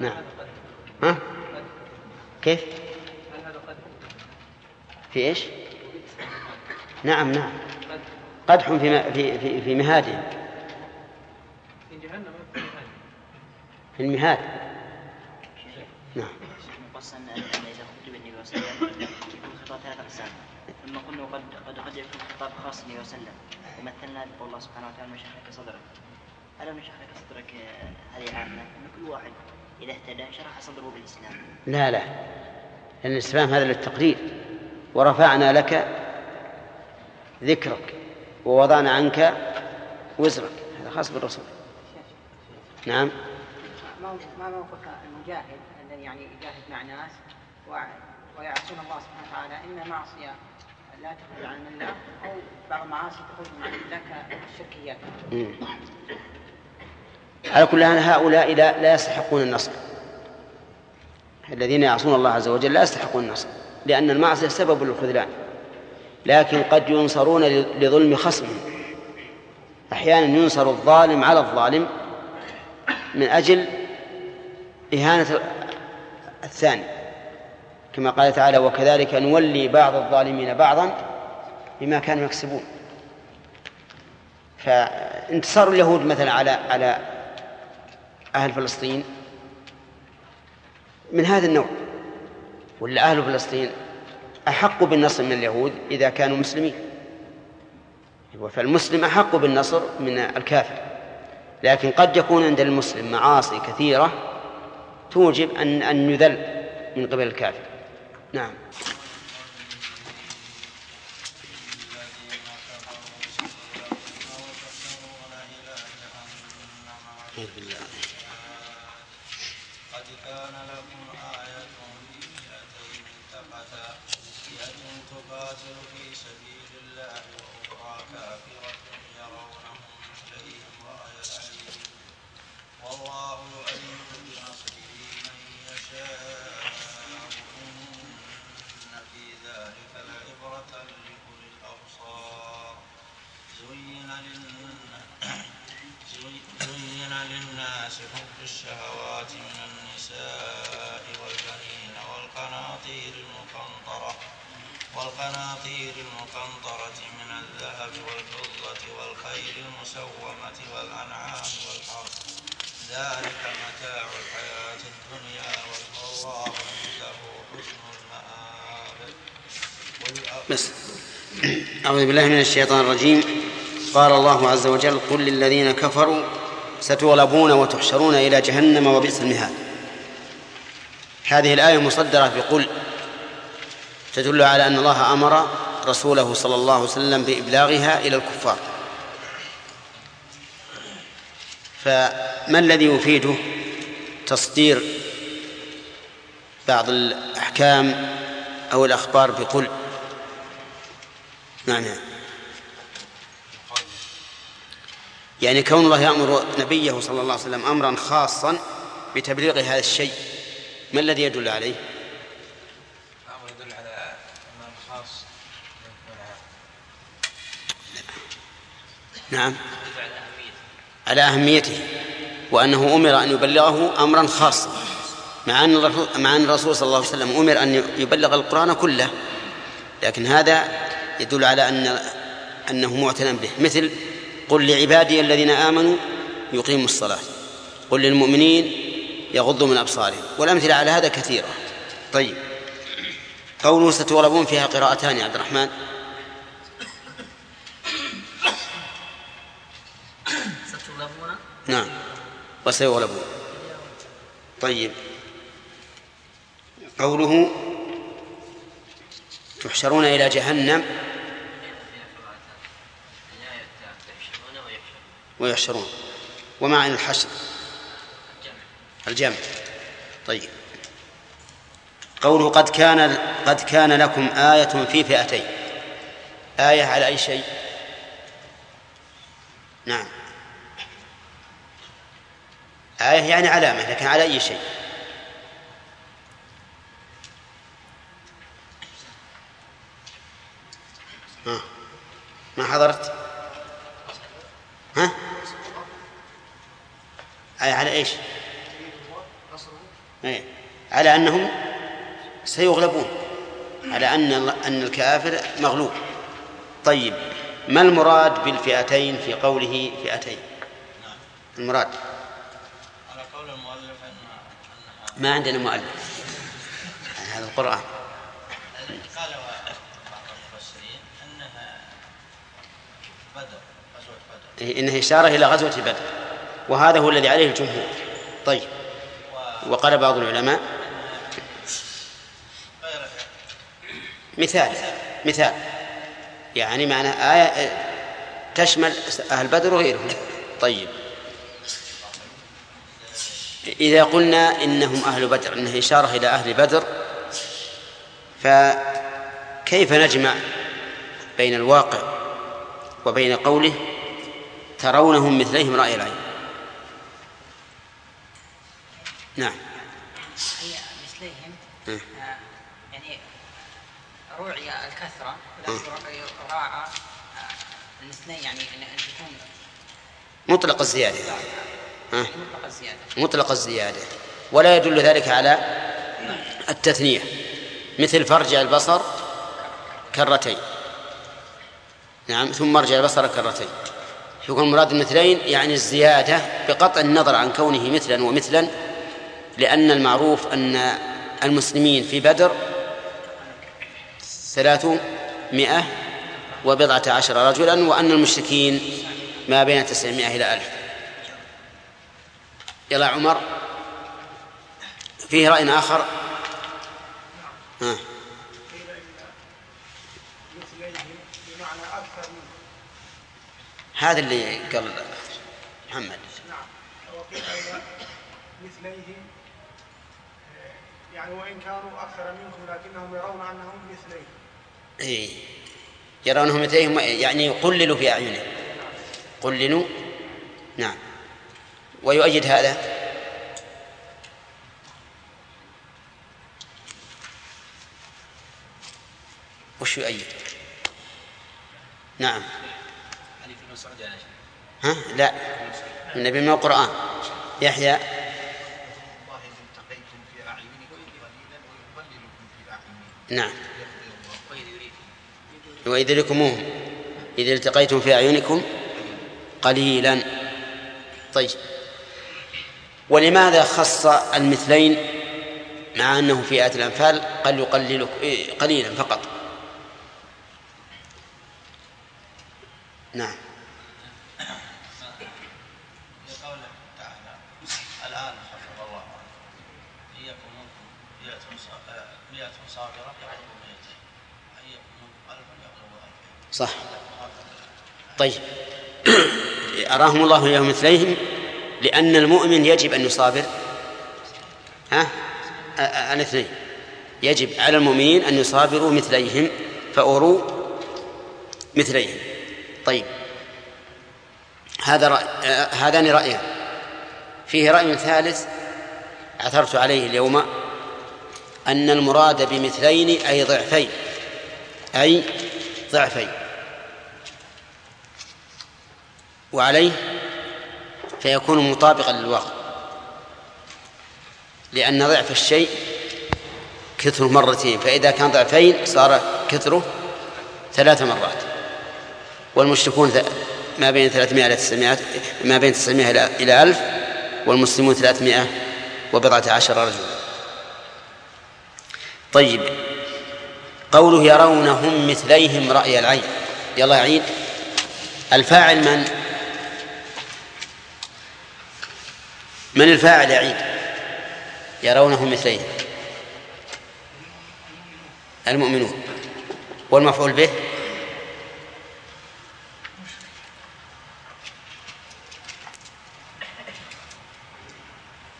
نعم. ها؟ كيف؟ في إيش؟ نعم نعم. قدح في في في, في مهاده. في المهاد. نعم. ثم قلنا قد قد قد يكون خطاب خاص النبي صلى الله عليه وسلم ومثلنا بقول الله سبحانه وتعالى نشرح صدرك ألم نشرح لك صدرك هذه عامة أن كل واحد إذا اهتدى شرح صدره بالإسلام. لا لا. لأن الإسلام هذا للتقرير ورفعنا لك ذكرك ووضعنا عنك وزرك. هذا خاص بالرسول. نعم. ما ما موقف المجاهد الذي يعني يجاهد مع ناس ويعصون الله سبحانه وتعالى؟ اما معصية لا تخرج عن الملة أو بعض المعاصي تخرج عن المله كالشركيات. على كل حال هؤلاء لا, لا يستحقون النصر. الذين يعصون الله عز وجل لا يستحقون النصر لأن المعصية سبب للخذلان. لكن قد ينصرون لظلم خصمهم أحيانا ينصر الظالم على الظالم من أجل إهانة الثاني. كما قال تعالى وكذلك نولي بعض الظالمين بعضا بما كانوا يكسبون. فانتصار اليهود مثلا على على أهل فلسطين من هذا النوع ولا أهل فلسطين أحق بالنصر من اليهود إذا كانوا مسلمين؟ فالمسلم أحق بالنصر من الكافر. لكن قد يكون عند المسلم معاصي كثيرة توجب أن أن يذل من قبل الكافر. نعم. قد المسومة والأنعام والحرث ذلك متاع الحياة الدنيا والله عنده حسن المآب. بس. أعوذ بالله من الشيطان الرجيم. قال الله عز وجل قل للذين كفروا ستغلبون وتحشرون إلى جهنم وبئس المهاد. هذه الآية مصدرة بقل تدل على أن الله أمر رسوله صلى الله عليه وسلم بإبلاغها إلى الكفار. فما الذي يفيده تصدير بعض الأحكام أو الأخبار بقل؟ نعم يعني كون الله يأمر نبيه صلى الله عليه وسلم أمرا خاصا بتبليغ هذا الشيء ما الذي يدل عليه؟ الأمر يدل على أمر خاص. نعم. على أهميته وأنه أمر أن يبلغه أمرا خاصا مع أن مع أن الرسول صلى الله عليه وسلم أمر أن يبلغ القرآن كله. لكن هذا يدل على أن أنه معتنى به. مثل قل لعبادي الذين آمنوا يقيموا الصلاة قل للمؤمنين يغضوا من أبصارهم. والأمثلة على هذا كثيرة. طيب قوله ستغلبون فيها قراءتان يا عبد الرحمن؟ نعم. وسيغلبون. طيب. قوله تحشرون إلى جهنم ويحشرون. ومعنى الحشر؟ الجمع. طيب. قوله قد كان قد كان لكم آية في فئتين. آية على أي شيء؟ نعم. آية يعني علامة لكن على أي شيء؟ ها ما حضرت؟ ها؟ آية على إيش؟ أي. على أنهم سيغلبون على أن أن الكافر مغلوب. طيب ما المراد بالفئتين في قوله فئتين؟ المراد على قول المؤلف أنها أنها ما عندنا مؤلف. هذا القرآن. قال بعض المفسرين أنها بدر غزوة بدر. إيه، إنها إشارة إلى غزوة بدر. وهذا هو الذي عليه الجمهور. طيب. وقال بعض العلماء مثال مثال. يعني معنى آية تشمل أهل بدر وغيرهم. طيب. إذا قلنا إنهم أهل بدر إنها إشارة إلى أهل بدر فكيف نجمع بين الواقع وبين قوله ترونهم مثليهم رأي العين؟ نعم. هي مثليهم. م. آه، يعني روعي الكثرة ولكن راعى آه، الاثنين يعني ان أن تكون مطلق الزيادة. ها؟ مطلق الزيادة. مطلق الزيادة. ولا يدل ذلك على التثنية. مثل فارجع البصر كرتين. نعم ثم ارجع البصر كرتين. يكون مراد المثلين يعني الزيادة بقطع النظر عن كونه مثلا ومثلا لأن المعروف أن المسلمين في بدر ثلاثمائة وبضعة عشر رجلا وأن المشركين ما بين تسعمائة إلى ألف. يلا عمر. فيه رأي آخر؟ ها. هذا اللي قال محمد. نعم مثليهم يعني وإن كانوا أكثر منكم لكنهم يرون أنهم مثليهم. إيه. يرونهم مثلهم يعني قللوا في أعينهم. قللوا. نعم. ويؤيد هذا؟ وش يؤيد؟ نعم. ها؟ لا. النبي من القرآن. يحيى. نعم. وإذ يريكموهم إذ التقيتم في أعينكم قليلا. طيب. ولماذا خص المثلين مع أنه في آية الأنفال قل يقلل إيه، قليلا فقط؟ نعم. صح. طيب. أراهم الله يوم مثليهم؟ لأن المؤمن يجب أن يصابر. ها؟ الاثنين يجب على المؤمنين أن يصابروا مثليهم. فأوروا مثليهم. طيب. هذا رأي هذان رأيان. فيه رأي ثالث عثرت عليه اليوم أن المراد بمثلين أي ضعفين. أي ضعفين. وعليه فيكون مطابقا للواقع. لأن ضعف الشيء كثره مرتين فإذا كان ضعفين صار كثره ثلاث مرات. والمشركون ما بين 300 إلى 900 ما بين 900 إلى إلى 1000 والمسلمون 300 وبضعة عشر رجلا. طيب قوله يرونهم مثليهم رأي العين. يلا عيد الفاعل من؟ من الفاعل يا عيد يرونهم مثليهم المؤمنون. والمفعول به؟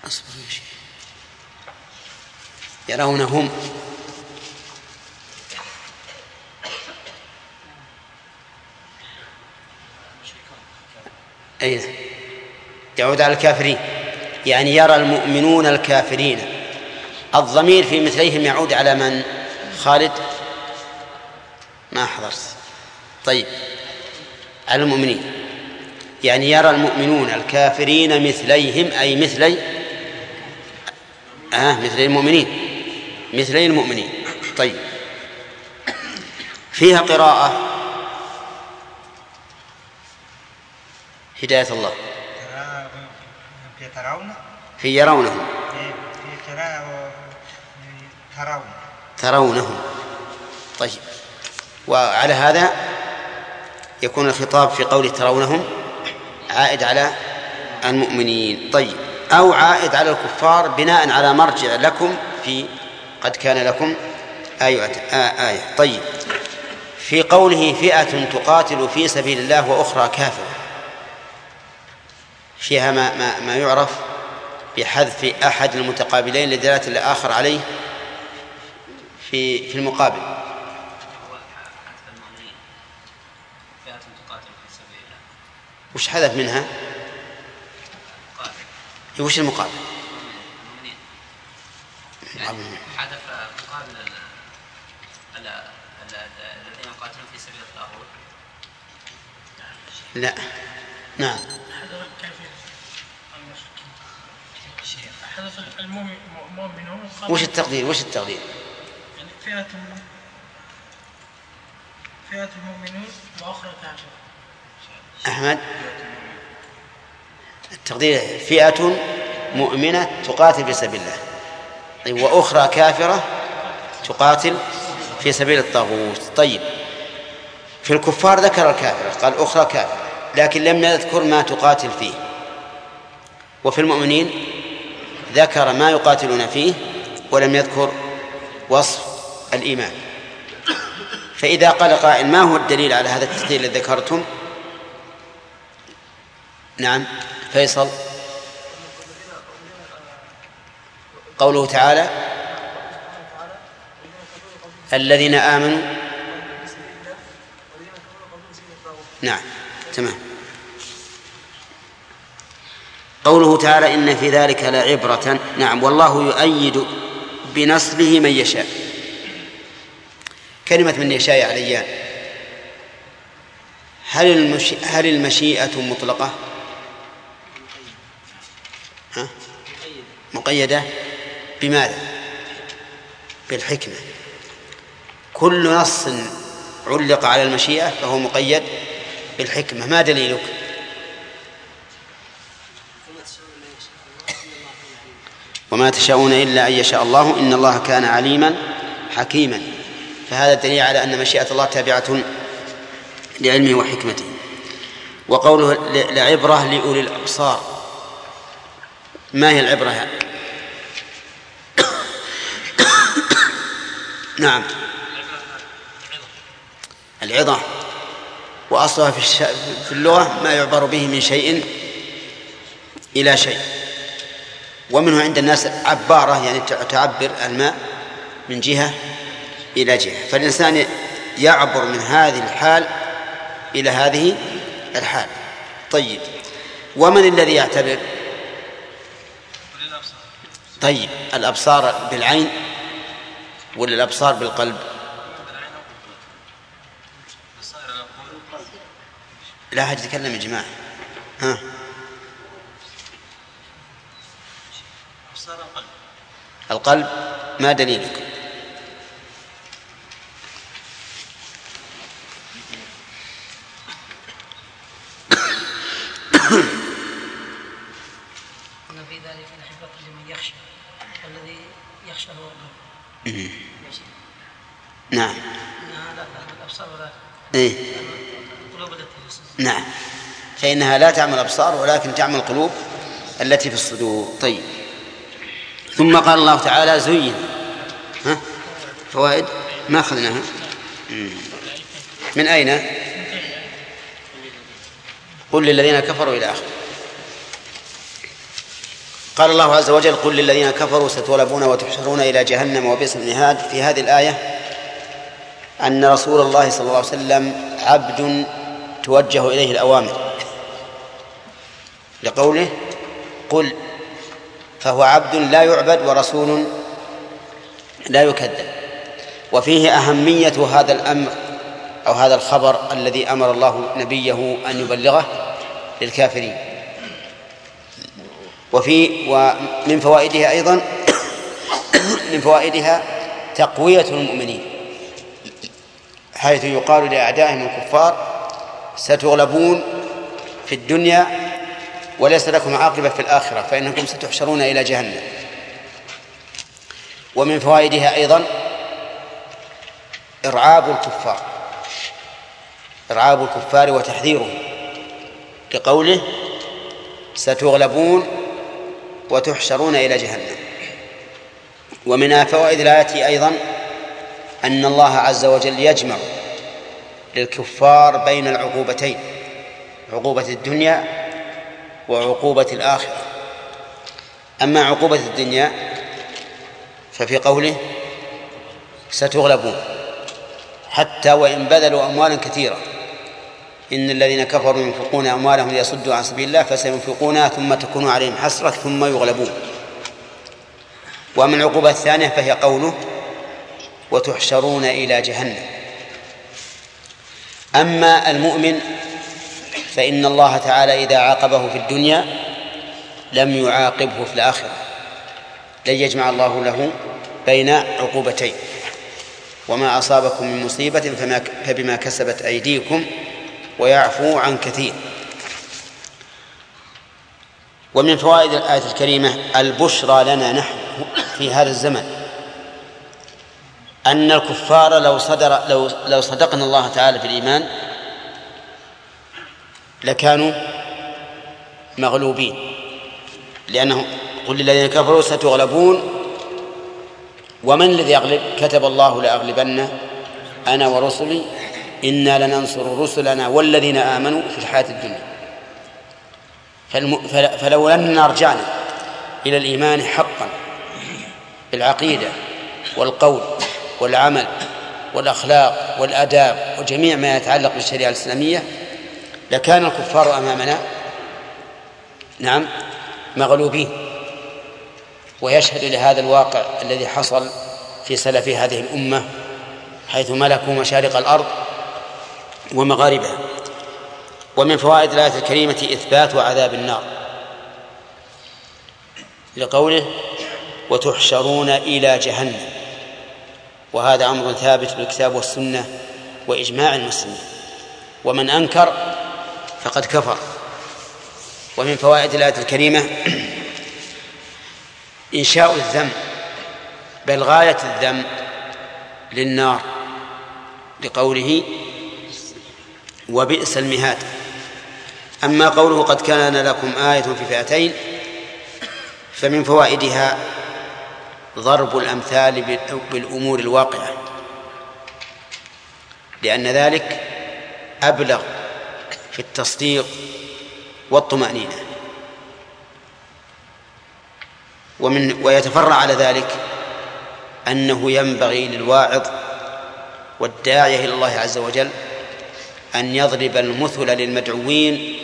أصبر يا شيخ. يرونهم أي. يعود على الكافرين. يعني يرى المؤمنون الكافرين. الضمير في مثليهم يعود على من؟ خالد. ما حضرت. طيب. على المؤمنين. يعني يرى المؤمنون الكافرين مثليهم أي مثلي؟ آه مثلي المؤمنين. مثلي المؤمنين. طيب. فيها قراءة. هداية الله. ترون؟ في يرونهم. في قراءة ترون. ترونهم. طيب. وعلى هذا يكون الخطاب في قوله ترونهم عائد على المؤمنين. طيب. أو عائد على الكفار بناء على مرجع لكم في قد كان لكم آية, آية. طيب. في قوله فئة تقاتل في سبيل الله وأخرى كافرة. فيها ما, ما, ما يعرف بحذف أحد المتقابلين لدلالة الآخر عليه في في المقابل هو حذف المؤمنين فئة تقاتل في سبيل الله وش حذف منها؟ وش المقابل؟ المؤمنين يعني حذف مقابل ال- ال- ال- الذين يقاتلون في سبيل الطاغوت لا نعم حدث المؤمنون وش التقدير؟ وش التقدير؟ يعني فئة فئة المؤمنون وأخرى كافرة أحمد؟ التقدير فئة مؤمنة تقاتل في سبيل الله. طيب وأخرى كافرة تقاتل في سبيل الطاغوت. طيب في الكفار ذكر الكافرة قال أخرى كافرة لكن لم يذكر ما تقاتل فيه. وفي المؤمنين؟ ذكر ما يقاتلون فيه ولم يذكر وصف الإيمان. فإذا قال قائل ما هو الدليل على هذا التقدير الذي ذكرتم؟ نعم فيصل. قوله تعالى الذين آمنوا. نعم تمام. قوله تعالى إن في ذلك لعبرة نعم والله يؤيد بنصره من يشاء كلمة من يشاء يا عليان هل المشي... هل المشيئة مطلقة؟ ها؟ مقيدة بماذا؟ بالحكمة كل نص علق على المشيئة فهو مقيد بالحكمة ما دليلك؟ وما تشاءون إلا أن يشاء الله إن الله كان عليما حكيما. فهذا دليل على أن مشيئة الله تابعة لعلمه وحكمته. وقوله لعبرة لأولي الأبصار. ما هي العبرة نعم. العظة. وأصلها. في اللغة ما يعبر به من شيء إلى شيء. ومنه عند الناس عبارة يعني تعبر الماء من جهة إلى جهة. فالإنسان يعبر من هذه الحال إلى هذه الحال. طيب. ومن الذي يعتبر؟ طيب. الأبصار بالعين ولا الأبصار بالقلب؟ لا أحد يتكلم يا جماعة. ها؟ القلب. ما دليلك؟ أن في ذلك لعبرة لمن يخشى والذي يخشى هو القلب. نعم. إنها لا تعمل الأبصار ولا إيه؟ القلوب التي في الصدور. نعم. فإنها لا تعمل الأبصار ولكن تعمل القلوب التي في الصدور. طيب. ثم قال الله تعالى زين. ها؟ فوائد؟ ما أخذناها. من أين؟ قل للذين كفروا إلى آخره. قال الله عز وجل قل للذين كفروا ستغلبون وتحشرون إلى جهنم وبئس المهاد. في هذه الآية أن رسول الله صلى الله عليه وسلم عبد توجه إليه الأوامر. لقوله قل فهو عبد لا يعبد ورسول لا يكذب. وفيه أهمية هذا الأمر أو هذا الخبر الذي أمر الله نبيه أن يبلغه للكافرين. وفي ومن فوائدها أيضا من فوائدها تقوية المؤمنين حيث يقال لأعدائهم الكفار ستغلبون في الدنيا وليس لكم عاقبة في الآخرة فإنكم ستحشرون إلى جهنم. ومن فوائدها أيضا إرعاب الكفار إرعاب الكفار وتحذيرهم لقوله ستغلبون وتحشرون إلى جهنم. ومن فوائد الآية أيضا أن الله عز وجل يجمع للكفار بين العقوبتين عقوبة الدنيا وعقوبة الآخرة. أما عقوبة الدنيا ففي قوله ستغلبون. حتى وإن بذلوا أموالا كثيرة. إن الذين كفروا ينفقون أموالهم ليصدوا عن سبيل الله فسينفقونها ثم تكون عليهم حسرة ثم يغلبون. ومن العقوبة الثانية فهي قوله وتحشرون إلى جهنم. أما المؤمن فإن الله تعالى إذا عاقبه في الدنيا لم يعاقبه في الآخرة. لن يجمع الله له بين عقوبتين. وما أصابكم من مصيبة فما فبما كسبت أيديكم ويعفو عن كثير. ومن فوائد الآية الكريمة البشرى لنا نحن في هذا الزمن أن الكفار لو صدر لو لو صدقنا الله تعالى في الإيمان لكانوا مغلوبين. لأنه قل للذين كفروا ستغلبون. ومن الذي يغلب كتب الله لأغلبن أنا ورسلي. إنا لننصر رسلنا والذين آمنوا في الحياة الدنيا. فلو أننا رجعنا إلى الإيمان حقا بالعقيدة والقول والعمل والأخلاق والآداب وجميع ما يتعلق بالشريعة الإسلامية لكان الكفار أمامنا. نعم مغلوبين. ويشهد لهذا الواقع الذي حصل في سلف هذه الأمة حيث ملكوا مشارق الأرض ومغاربها. ومن فوائد الآية الكريمة إثبات عذاب النار. لقوله وتحشرون إلى جهنم وهذا أمر ثابت بالكتاب والسنة وإجماع المسلمين. ومن أنكر فقد كفر. ومن فوائد الآية الكريمة إنشاء الذم بل غاية الذم للنار لقوله وبئس المهاد. أما قوله قد كان لكم آية في فئتين فمن فوائدها ضرب الأمثال بالأمور الواقعة لأن ذلك أبلغ في التصديق والطمأنينة. ومن ويتفرع على ذلك أنه ينبغي للواعظ والداعية إلى الله عز وجل أن يضرب المثل للمدعوين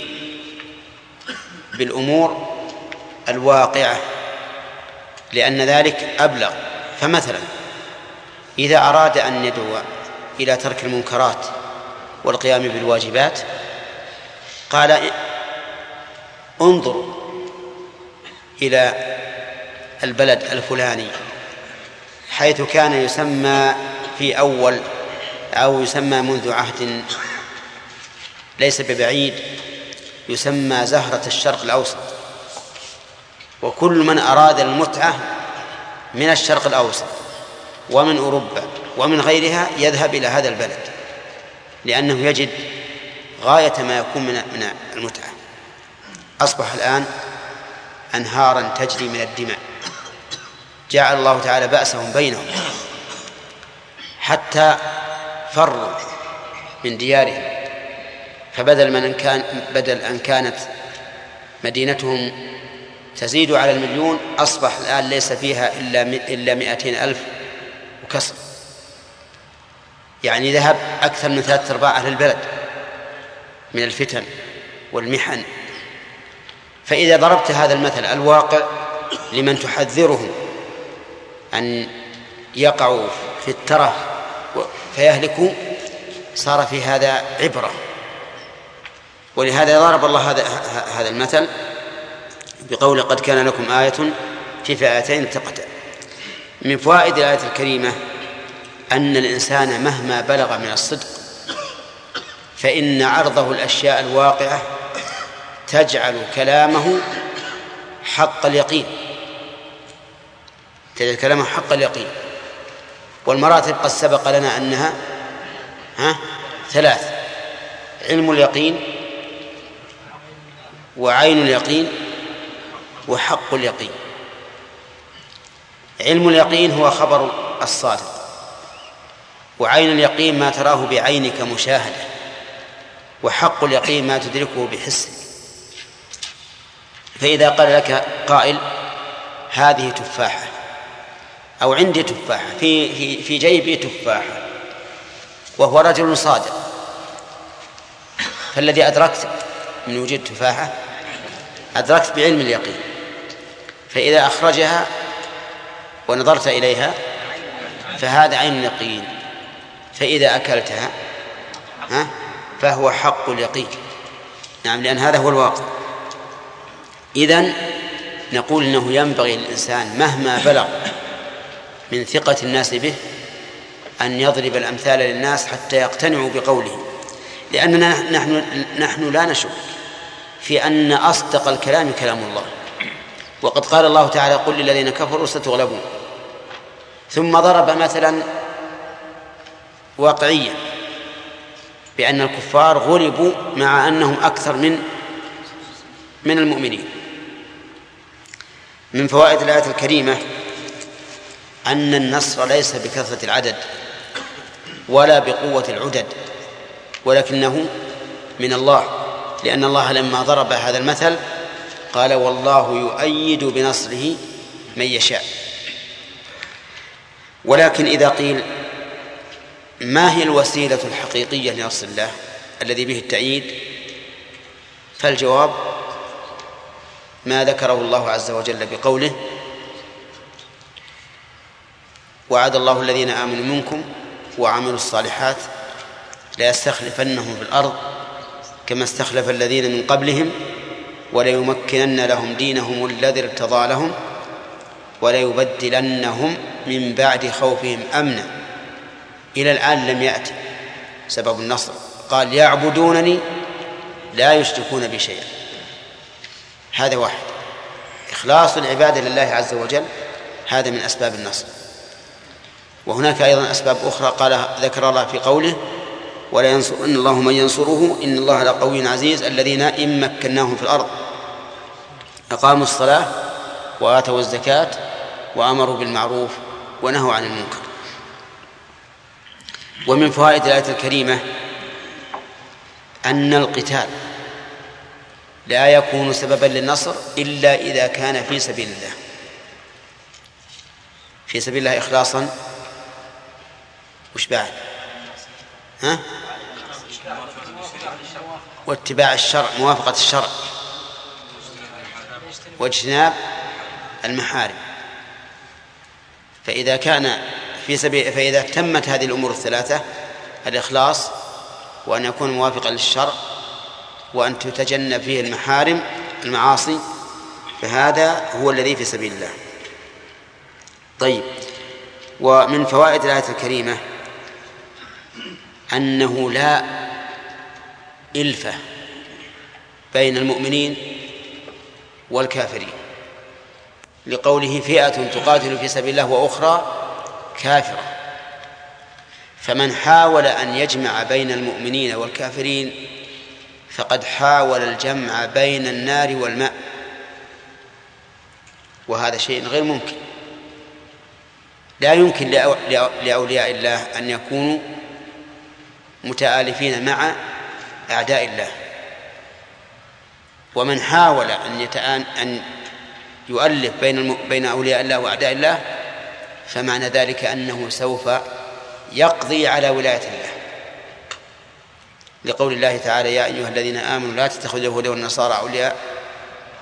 بالأمور الواقعة لأن ذلك أبلغ. فمثلا إذا أراد أن يدعو إلى ترك المنكرات والقيام بالواجبات قال انظروا إلى البلد الفلاني حيث كان يسمى في أول أو يسمى منذ عهد ليس ببعيد يسمى زهرة الشرق الأوسط. وكل من أراد المتعة من الشرق الأوسط ومن أوروبا ومن غيرها يذهب إلى هذا البلد لأنه يجد غاية ما يكون من من المتعة. أصبح الآن أنهارا تجري من الدماء. جعل الله تعالى بأسهم بينهم. حتى فروا من ديارهم. فبدل من كان بدل أن كانت مدينتهم تزيد على المليون أصبح الآن ليس فيها إلا إلا مئتين ألف وكسر. يعني ذهب أكثر من ثلاثة أرباع أهل البلد. من الفتن والمحن. فإذا ضربت هذا المثل الواقع لمن تحذرهم أن يقعوا في الترة فيهلكوا صار في هذا عبرة. ولهذا ضرب الله هذا هذا المثل بقول قد كان لكم آية في فئتين التقتا من فوائد الآية الكريمة أن الإنسان مهما بلغ من الصدق فإن عرضه الأشياء الواقعة تجعل كلامه حق اليقين. تجعل كلامه حق اليقين. والمراتب قد سبق لنا أنها ها ثلاث علم اليقين وعين اليقين وحق اليقين. علم اليقين هو خبر الصادق وعين اليقين ما تراه بعينك مشاهدة. وحق اليقين ما تدركه بحسك فإذا قال لك قائل هذه تفاحة أو عندي تفاحة في في في جيبي تفاحة وهو رجل صادق فالذي أدركت من وجود تفاحة أدركت بعلم اليقين. فإذا أخرجها ونظرت إليها فهذا عين اليقين. فإذا أكلتها ها فهو حق اليقين. نعم لأن هذا هو الواقع. إذن نقول إنه ينبغي للإنسان مهما بلغ من ثقة الناس به أن يضرب الأمثال للناس حتى يقتنعوا بقوله. لأننا نحن نحن لا نشك في أن أصدق الكلام كلام الله. وقد قال الله تعالى قل للذين كفروا ستغلبون. ثم ضرب مثلا واقعيا. بأن الكفار غلبوا مع أنهم أكثر من من المؤمنين. من فوائد الآية الكريمة أن النصر ليس بكثرة العدد ولا بقوة العدد ولكنه من الله لأن الله لما ضرب هذا المثل قال والله يؤيد بنصره من يشاء ولكن إذا قيل ما هي الوسيلة الحقيقية لنصر الله الذي به التأييد؟ فالجواب ما ذكره الله عز وجل بقوله وعد الله الذين آمنوا منكم وعملوا الصالحات ليستخلفنهم في الأرض كما استخلف الذين من قبلهم وليمكنن لهم دينهم الذي ارتضى لهم وليبدلنهم من بعد خوفهم أمنا. إلى الآن لم يأتي سبب النصر. قال يعبدونني لا يشركون بي شيئا. هذا واحد. إخلاص العبادة لله عز وجل هذا من أسباب النصر. وهناك أيضا أسباب أخرى. قال ذكر الله في قوله ولا ينصر إن الله من ينصره إن الله لقوي عزيز الذين إن مكناهم في الأرض. أقاموا الصلاة وآتوا الزكاة وأمروا بالمعروف ونهوا عن المنكر. ومن فوائد الآية الكريمة أن القتال لا يكون سببا للنصر إلا إذا كان في سبيل الله. في سبيل الله إخلاصا. وش بعد؟ ها؟ واتباع الشرع موافقة الشرع. واجتناب المحارم. فإذا كان في سبيل فإذا تمت هذه الأمور الثلاثة الإخلاص وأن يكون موافقا للشرع وأن تتجنب فيه المحارم المعاصي فهذا هو الذي في سبيل الله. طيب ومن فوائد الآية الكريمة أنه لا إلفة بين المؤمنين والكافرين. لقوله فئة تقاتل في سبيل الله وأخرى كافرة. فمن حاول أن يجمع بين المؤمنين والكافرين فقد حاول الجمع بين النار والماء. وهذا شيء غير ممكن. لا يمكن لأولياء الله أن يكونوا متآلفين مع أعداء الله. ومن حاول أن يتآن أن يؤلف بين. بين أولياء الله وأعداء الله فمعنى ذلك أنه سوف يقضي على ولاية الله. لقول الله تعالى يا أيها الذين آمنوا لا تتخذوا اليهود والنصارى أولياء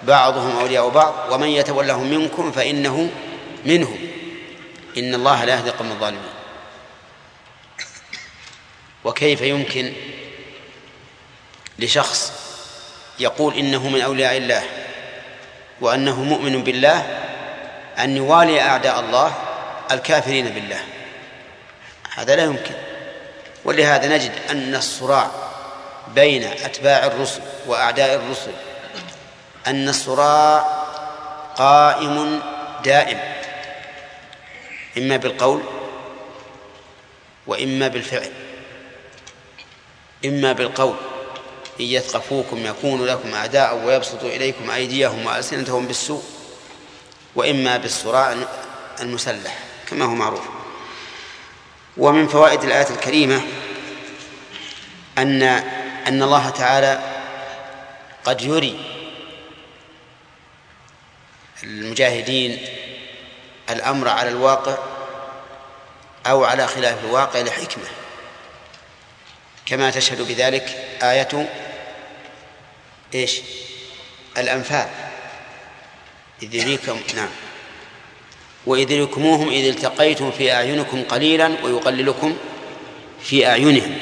بعضهم أولياء بعض ومن يتولهم منكم فإنه منهم. إن الله لا يهدي القوم الظالمين. وكيف يمكن لشخص يقول إنه من أولياء الله وأنه مؤمن بالله أن يوالي أعداء الله الكافرين بالله. هذا لا يمكن. ولهذا نجد أن الصراع بين أتباع الرسل وأعداء الرسل أن الصراع قائم دائم إما بالقول وإما بالفعل إما بالقول إن يثقفوكم يكونوا لكم أعداء ويبسطوا إليكم أيديهم وألسنتهم بالسوء وإما بالصراع المسلح. كما هو معروف. ومن فوائد الآية الكريمة أن أن الله تعالى قد يري المجاهدين الأمر على الواقع أو على خلاف الواقع لحكمة. كما تشهد بذلك آية إيش؟ الأنفال. إذ يريكم نعم. وإذ يريكموهم إذ التقيتم في أعينكم قليلا ويقللكم في أعينهم.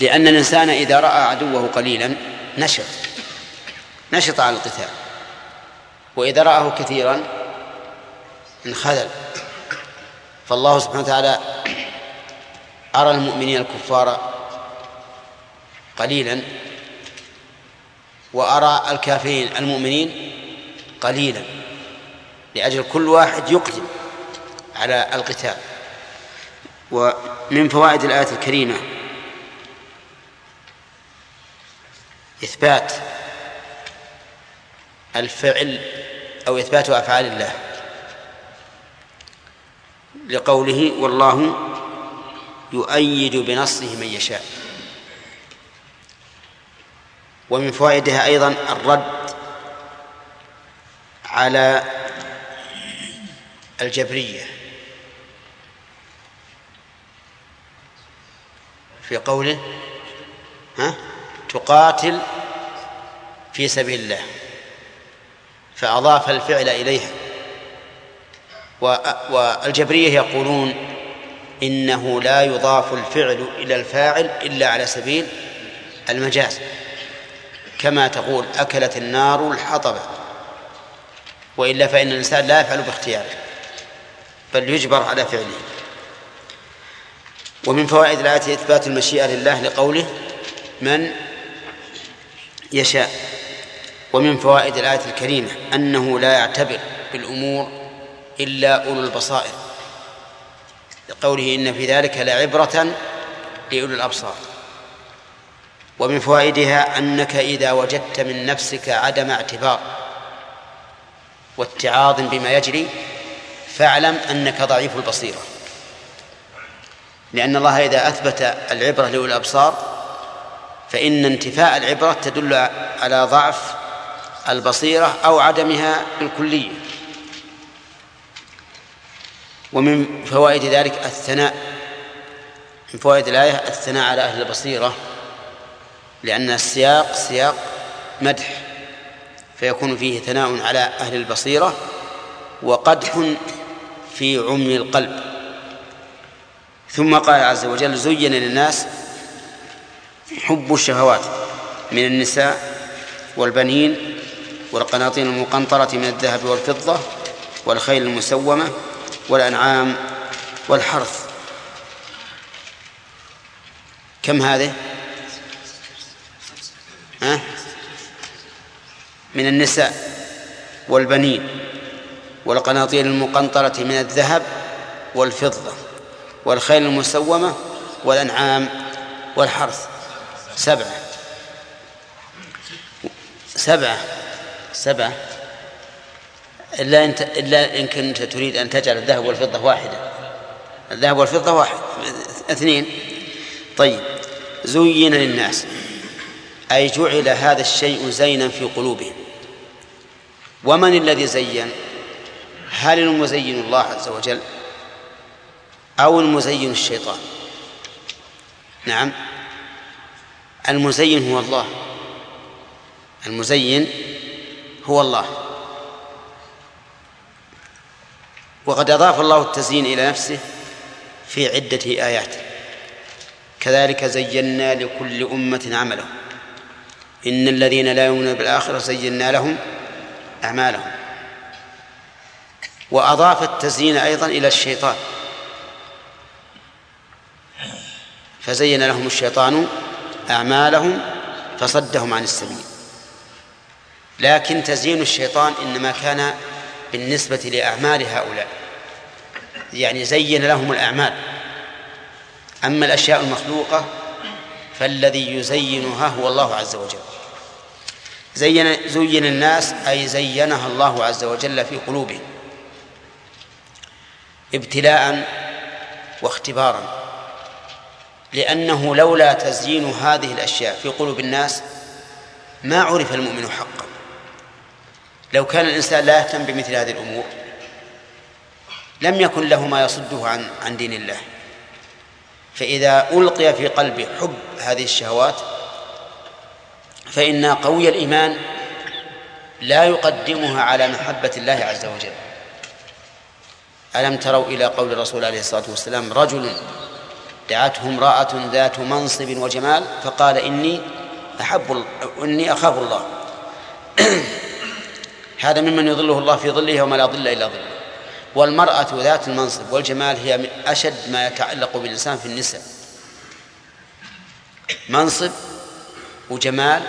لأن الإنسان إذا رأى عدوه قليلا نشط نشط على القتال. وإذا رآه كثيرا انخذل. فالله سبحانه وتعالى أرى المؤمنين الكفار قليلا وأرى الكافرين المؤمنين قليلا. لأجل كل واحد يقدم على القتال. ومن فوائد الآية الكريمة إثبات الفعل أو إثبات أفعال الله لقوله والله يؤيد بنصره من يشاء. ومن فوائدها أيضا الرد على الجبرية. في قوله ها؟ تقاتل في سبيل الله. فأضاف الفعل إليها. والجبرية يقولون إنه لا يضاف الفعل إلى الفاعل إلا على سبيل المجاز. كما تقول أكلت النار الحطب. وإلا فإن الإنسان لا يفعل باختياره. بل يجبر على فعله. ومن فوائد الآية إثبات المشيئة لله لقوله من يشاء. ومن فوائد الآية الكريمة أنه لا يعتبر بالأمور إلا أولو البصائر. لقوله إن في ذلك لعبرة لأولي الأبصار. ومن فوائدها أنك إذا وجدت من نفسك عدم اعتبار واتعاظ بما يجري فاعلم أنك ضعيف البصيرة. لأن الله إذا أثبت العبرة لأولي الأبصار فإن انتفاء العبرة تدل على ضعف البصيرة أو عدمها بالكلية ومن فوائد ذلك الثناء من فوائد الآية الثناء على أهل البصيرة لأن السياق سياق مدح فيكون فيه ثناء على أهل البصيرة وقدح في عمي القلب ثم قال عز وجل زين للناس حب الشهوات من النساء والبنين والقناطين المقنطرة من الذهب والفضة والخيل المسومة والأنعام والحرث كم هذه؟ ها؟ من النساء والبنين والقناطير المقنطرة من الذهب والفضة والخيل المسومة والأنعام والحرث. سبعة. سبعة. سبعة. إلا أنت إلا إن كنت تريد أن تجعل الذهب والفضة واحدة. الذهب والفضة واحد. اثنين. طيب. زين للناس. أي جعل هذا الشيء زينا في قلوبهم. ومن الذي زين؟ هل المزين الله عز وجل أو المزين الشيطان؟ نعم. المزين هو الله. المزين هو الله. وقد أضاف الله التزيين إلى نفسه في عدة آيات. كذلك زينا لكل أمة عملهم إن الذين لا يؤمنون بالآخرة زينا لهم أعمالهم. وأضاف التزيين أيضا إلى الشيطان. فزين لهم الشيطان أعمالهم فصدهم عن السبيل. لكن تزيين الشيطان إنما كان بالنسبة لأعمال هؤلاء. يعني زين لهم الأعمال. أما الأشياء المخلوقة فالذي يزينها هو الله عز وجل. زين زين الناس أي زينها الله عز وجل في قلوبهم. ابتلاء واختبارا. لأنه لولا تزيين هذه الأشياء في قلوب الناس ما عرف المؤمن حقا. لو كان الإنسان لا يهتم بمثل هذه الأمور لم يكن له ما يصده عن عن دين الله. فإذا ألقي في قلبه حب هذه الشهوات فإن قوي الإيمان لا يقدمها على محبة الله عز وجل. ألم تروا إلى قول الرسول عليه الصلاة والسلام رجل دعته امرأة ذات منصب وجمال فقال إني أحب إني أخاف الله. هذا ممن يظله الله في ظله وما لا ظل إلا ظله. والمرأة ذات المنصب والجمال هي من أشد ما يتعلق بالإنسان في النساء. منصب وجمال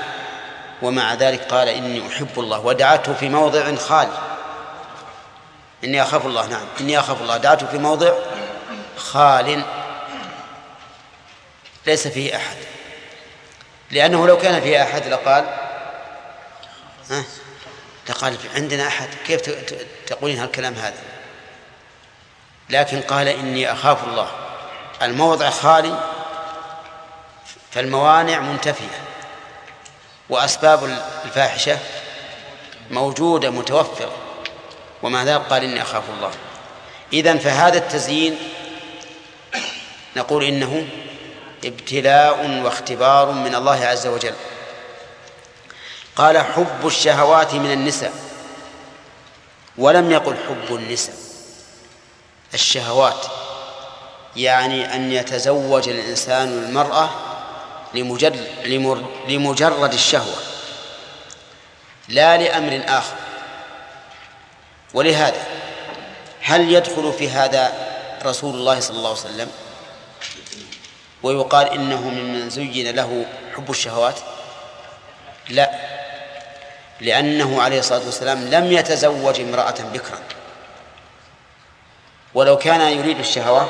ومع ذلك قال إني أحب الله ودعته في موضع خالي. إني أخاف الله نعم. إني أخاف الله. دعته في موضع خال. ليس فيه أحد. لأنه لو كان فيه أحد لقال ها؟ لقال عندنا أحد. كيف تقولين هالكلام هذا؟ لكن قال إني أخاف الله. الموضع خالي فالموانع منتفية. وأسباب الفاحشة موجودة متوفرة. ومع ذلك قال إني أخاف الله. إذن فهذا التزيين نقول إنه ابتلاء واختبار من الله عز وجل. قال حب الشهوات من النساء. ولم يقل حب النساء. الشهوات يعني أن يتزوج الإنسان المرأة لمجرد, لمجرد الشهوة لا لأمر آخر. ولهذا هل يدخل في هذا رسول الله صلى الله عليه وسلم؟ ويقال إنه ممن زين له حب الشهوات؟ لا لأنه عليه الصلاة والسلام لم يتزوج امرأة بكرا. ولو كان يريد الشهوة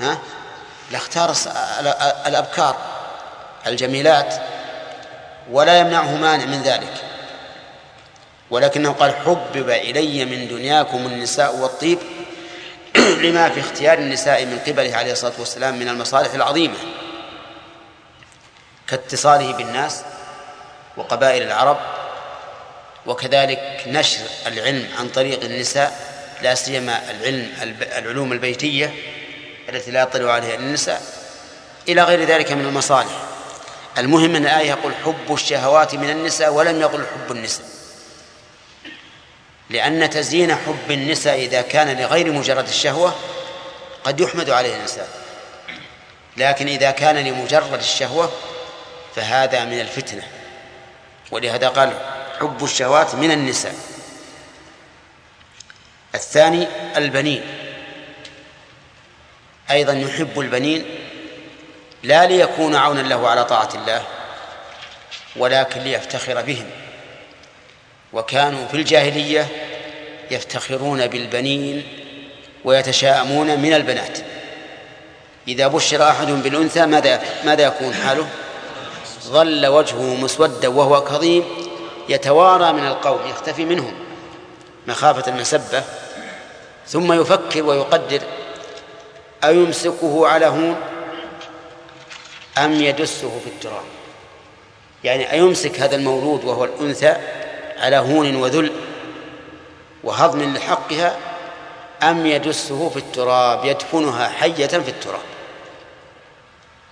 ها لاختار الأبكار الجميلات ولا يمنعه مانع من ذلك. ولكنه قال حبب إلي من دنياكم النساء والطيب لما في اختيار النساء من قبله عليه الصلاة والسلام من المصالح العظيمة كاتصاله بالناس وقبائل العرب وكذلك نشر العلم عن طريق النساء لا سيما العلم العلوم البيتية التي لا يطلع عليها النساء إلى غير ذلك من المصالح. المهم أن الآية يقول حب الشهوات من النساء ولم يقل حب النساء. لأن تزيين حب النساء إذا كان لغير مجرد الشهوة قد يحمد عليه الإنسان. لكن إذا كان لمجرد الشهوة فهذا من الفتنة. ولهذا قال حب الشهوات من النساء. الثاني البنين. أيضا يحب البنين لا ليكون عونا له على طاعة الله ولكن ليفتخر بهم. وكانوا في الجاهلية يفتخرون بالبنين ويتشاءمون من البنات. إذا بشر أحدهم بالأنثى ماذا ماذا يكون حاله؟ ظل وجهه مسودا وهو كظيم يتوارى من القوم يختفي منهم مخافة المسبة ثم يفكر ويقدر أيمسكه على هون أم يدسه في التراب؟ يعني أيمسك هذا المولود وهو الأنثى على هون وذل؟ وهضم لحقها أم يدسه في التراب يدفنها حية في التراب.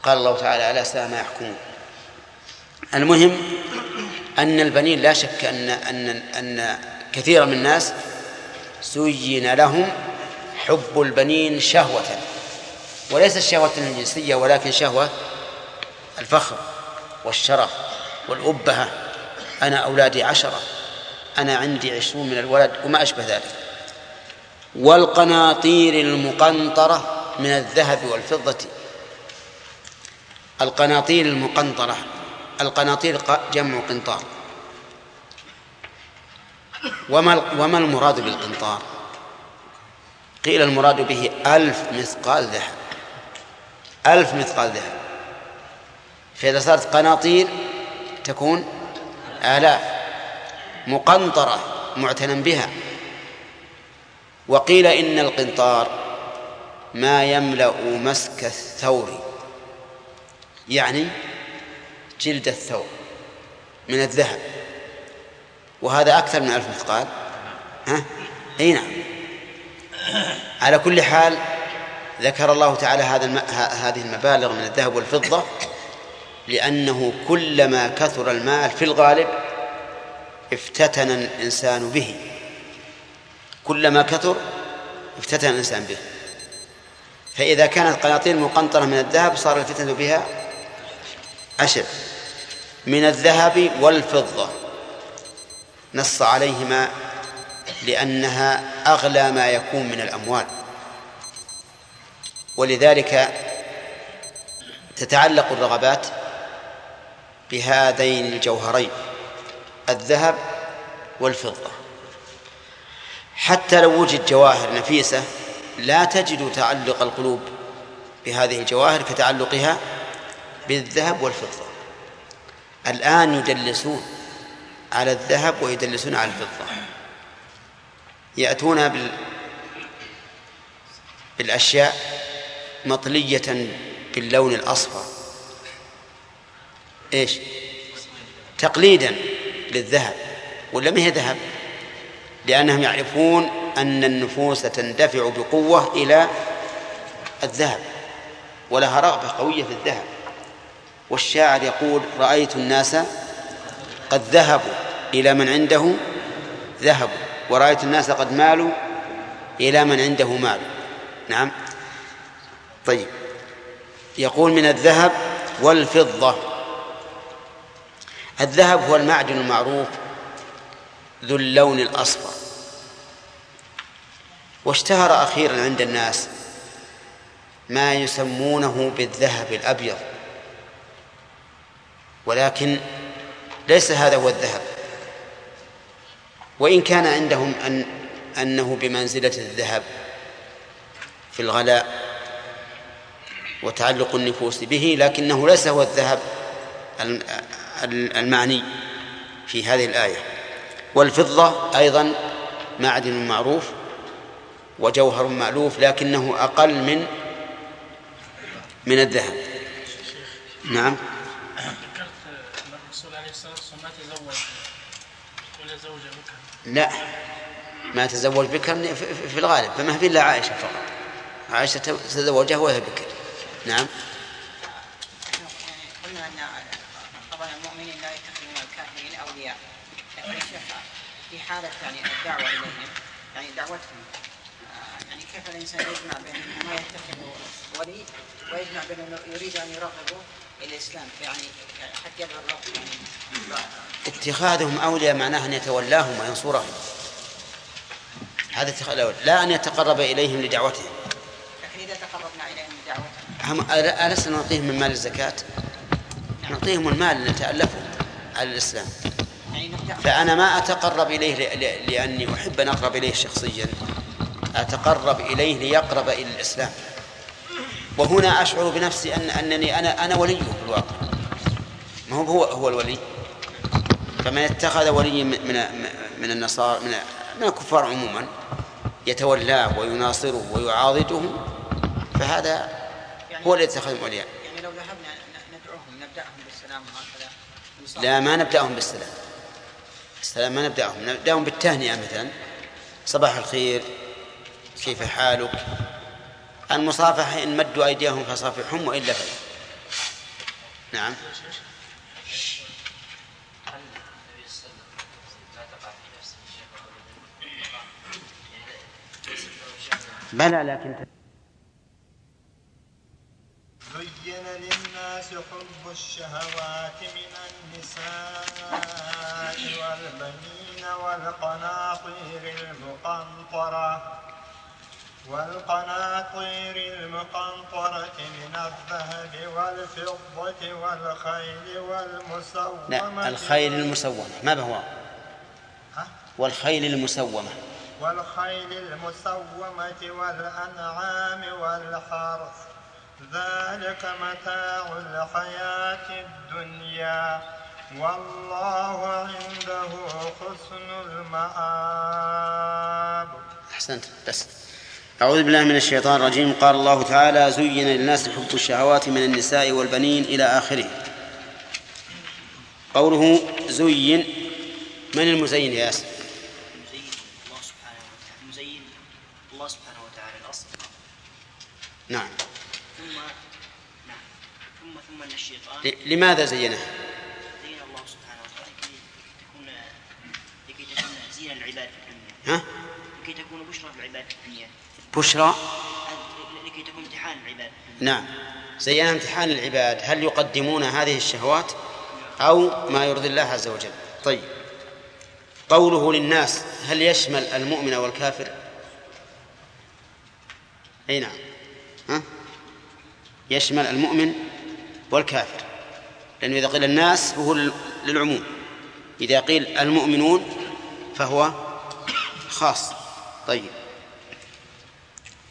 قال الله تعالى ألا ساء ما يحكمون. المهم أن البنين لا شك أن أن أن كثيرا من الناس زين لهم حب البنين شهوة. وليس الشهوة الجنسية ولكن شهوة الفخر والشرف والأبهة. أنا أولادي عشرة. أنا عندي عشرون من الولد وما أشبه ذلك. والقناطير المقنطرة من الذهب والفضة. القناطير المقنطرة. القناطير جمع قنطار. وما وما المراد بالقنطار؟ قيل المراد به ألف مثقال ذهب. ألف مثقال ذهب. فإذا صارت قناطير تكون آلاف. مقنطرة معتنى بها. وقيل إن القنطار ما يملأ مسك الثور يعني جلد الثور من الذهب. وهذا أكثر من ألف مثقال. ها؟ أي نعم. على كل حال ذكر الله تعالى هذا الم... هذه المبالغ من الذهب والفضة لأنه كلما كثر المال في الغالب افتتن الإنسان به. كلما كثر افتتن الإنسان به. فإذا كانت قناطير مقنطرة من الذهب صار الفتنة بها عشر. من الذهب والفضة. نص عليهما لأنها أغلى ما يكون من الأموال. ولذلك تتعلق الرغبات بهذين الجوهرين. الذهب والفضة. حتى لو وجد جواهر نفيسة لا تجد تعلق القلوب بهذه الجواهر كتعلقها بالذهب والفضة. الآن يدلسون على الذهب ويدلسون على الفضة. يأتون بال بالأشياء مطلية باللون الأصفر. إيش؟ تقليدا. للذهب ولا ما هي ذهب؟ لأنهم يعرفون أن النفوس تندفع بقوة إلى الذهب ولها رغبة قوية في الذهب. والشاعر يقول رأيت الناس قد ذهبوا إلى من عنده ذهبوا ورأيت الناس قد مالوا إلى من عنده مال. نعم. طيب. يقول من الذهب والفضة. الذهب هو المعدن المعروف ذو اللون الأصفر. واشتهر أخيرا عند الناس ما يسمونه بالذهب الأبيض ولكن ليس هذا هو الذهب. وإن كان عندهم أن أنه بمنزلة الذهب في الغلاء وتعلق النفوس به لكنه ليس هو الذهب المعني في هذه الآية. والفضة أيضا معدن معروف وجوهر مألوف لكنه أقل من من الذهب. نعم. لا. ما تزوج بكر في الغالب فما في إلا عائشة فقط. عائشة تزوجها وهي بكر. نعم قلنا ان طبعا المؤمنين لا يتخذون الكافرين اولياء لكن يا شيخ في حالة يعني الدعوة إليهم. يعني دعوتهم. آه، يعني كيف الإنسان يجمع بين ما يتخذ ولي ويجمع بين أنه يريد أن يرغبوا إلى الإسلام؟ يعني حتى يعني اتخاذهم أولياء معناه أن يتولاهم وينصرهم. هذا اتخاذ الأولياء. لا أن يتقرب إليهم لدعوتهم لكن إذا تقربنا إليهم بدعوتهم هم أل- ألسنا نعطيهم من مال الزكاة؟ نعطيهم المال نتألفه على الإسلام. فأنا ما أتقرب إليه لأني أحب أن أقرب إليه شخصيا. أتقرب إليه ليقرب إلى الإسلام. وهنا أشعر بنفسي أن أنني أنا أنا وليه في الواقع. ما هو هو هو الولي. فمن اتخذ ولي من من النصارى من من الكفار عموما يتولاه ويناصره ويعاضده فهذا هو الذي اتخذهم أولياء يعني لو ذهبنا ندعوهم نبدأهم بالسلام وهكذا. لا ما نبدأهم بالسلام. السلام ما نبدأهم. نبدأهم بالتهنئة مثلا. صباح الخير كيف حالك؟ المصافحة إن مدوا أيديهم فصافحهم وإلا فلا نعم. هل النبي صلى الله عليه وسلم لا تقع في نفسه شيء بلى لكن زين للناس حب الشهوات من النساء والبنين والقناطير المقنطرة والقناطير المقنطرة من الذهب والفضة والخيل والمسومة. لا الخيل المسومة. ما ها؟ والخيل المسومة. والخيل المسومة والأنعام والحرث. ذلك متاع الحياة الدنيا والله عنده حسن المآب. أحسنت بس. أعوذ بالله من الشيطان الرجيم. قال الله تعالى زين للناس حب الشهوات من النساء والبنين إلى آخره. قوله زين من المزين يا ياسر مزين الله سبحانه وتعالى مزين الله سبحانه وتعالى الأصل نعم ثم نعم ثم ثم أن الشيطان ل- لماذا زينه زين الله سبحانه وتعالى. لكي تكون لكي تكون زينة للعباد في الدنيا. ها؟ لكي تكون بشرى للعباد في الدنيا. بشرى؟ لكي تكون امتحان للعباد نعم. زينها امتحان العباد هل يقدمون هذه الشهوات أو ما يرضي الله عز وجل؟ طيب. قوله للناس هل يشمل المؤمن والكافر؟ أي نعم. ها؟ يشمل المؤمن والكافر. لأنه إذا قيل الناس فهو لل- للعموم. إذا قيل المؤمنون فهو خاص. طيب.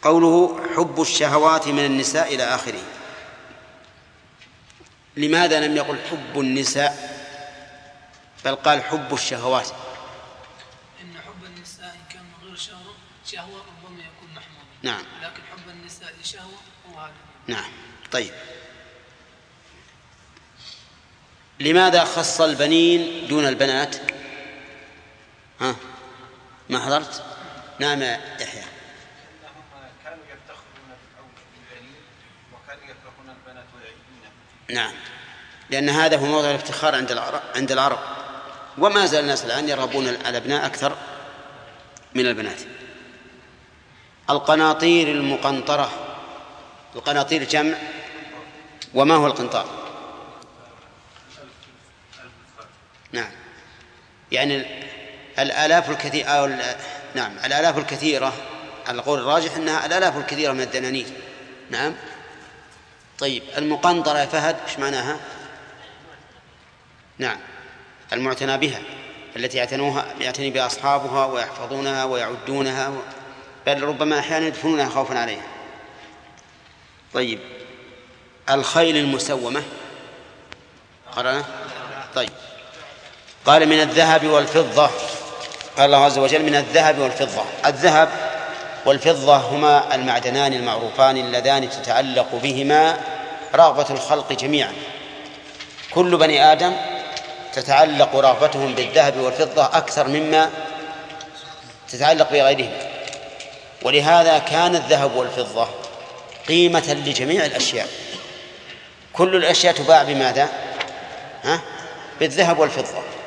قوله حب الشهوات من النساء إلى آخره. لماذا لم يقل حب النساء؟ بل قال حب الشهوات. إن حب النساء إن كان غير شهوة شهوة ربما يكون محمودا نعم. لكن حب النساء لشهوة هو هذا. نعم. طيب. لماذا خص البنين دون البنات؟ ها ما حضرت؟ نعم يا يحيى. كانوا يفتخرون وكانوا يكرهون البنات نعم لأن هذا هو موضع الافتخار عند العرب عند العرب. وما زال الناس الآن يرغبون الأبناء أكثر من البنات. القناطير المقنطرة. القناطير جمع. وما هو القنطار؟ نعم. يعني ال- الآلاف الكثيرة أو نعم الآلاف الكثيرة القول الراجح أنها الآلاف الكثيرة من الدنانير. نعم. طيب المقنطرة يا فهد إيش معناها؟ نعم. المعتنى بها التي يعتنوها يعتني بها أصحابها ويحفظونها ويعدونها. بل ربما أحيانا يدفنونها خوفا عليها. طيب الخيل المسومة قرأنا؟ طيب. قال من الذهب والفضة قال الله عز وجل من الذهب والفضة. الذهب والفضة هما المعدنان المعروفان اللذان تتعلق بهما رغبة الخلق جميعا. كل بني آدم تتعلق رغبتهم بالذهب والفضة أكثر مما تتعلق بغيرهم. ولهذا كان الذهب والفضة قيمة لجميع الأشياء. كل الأشياء تباع بماذا؟ ها؟ بالذهب والفضة.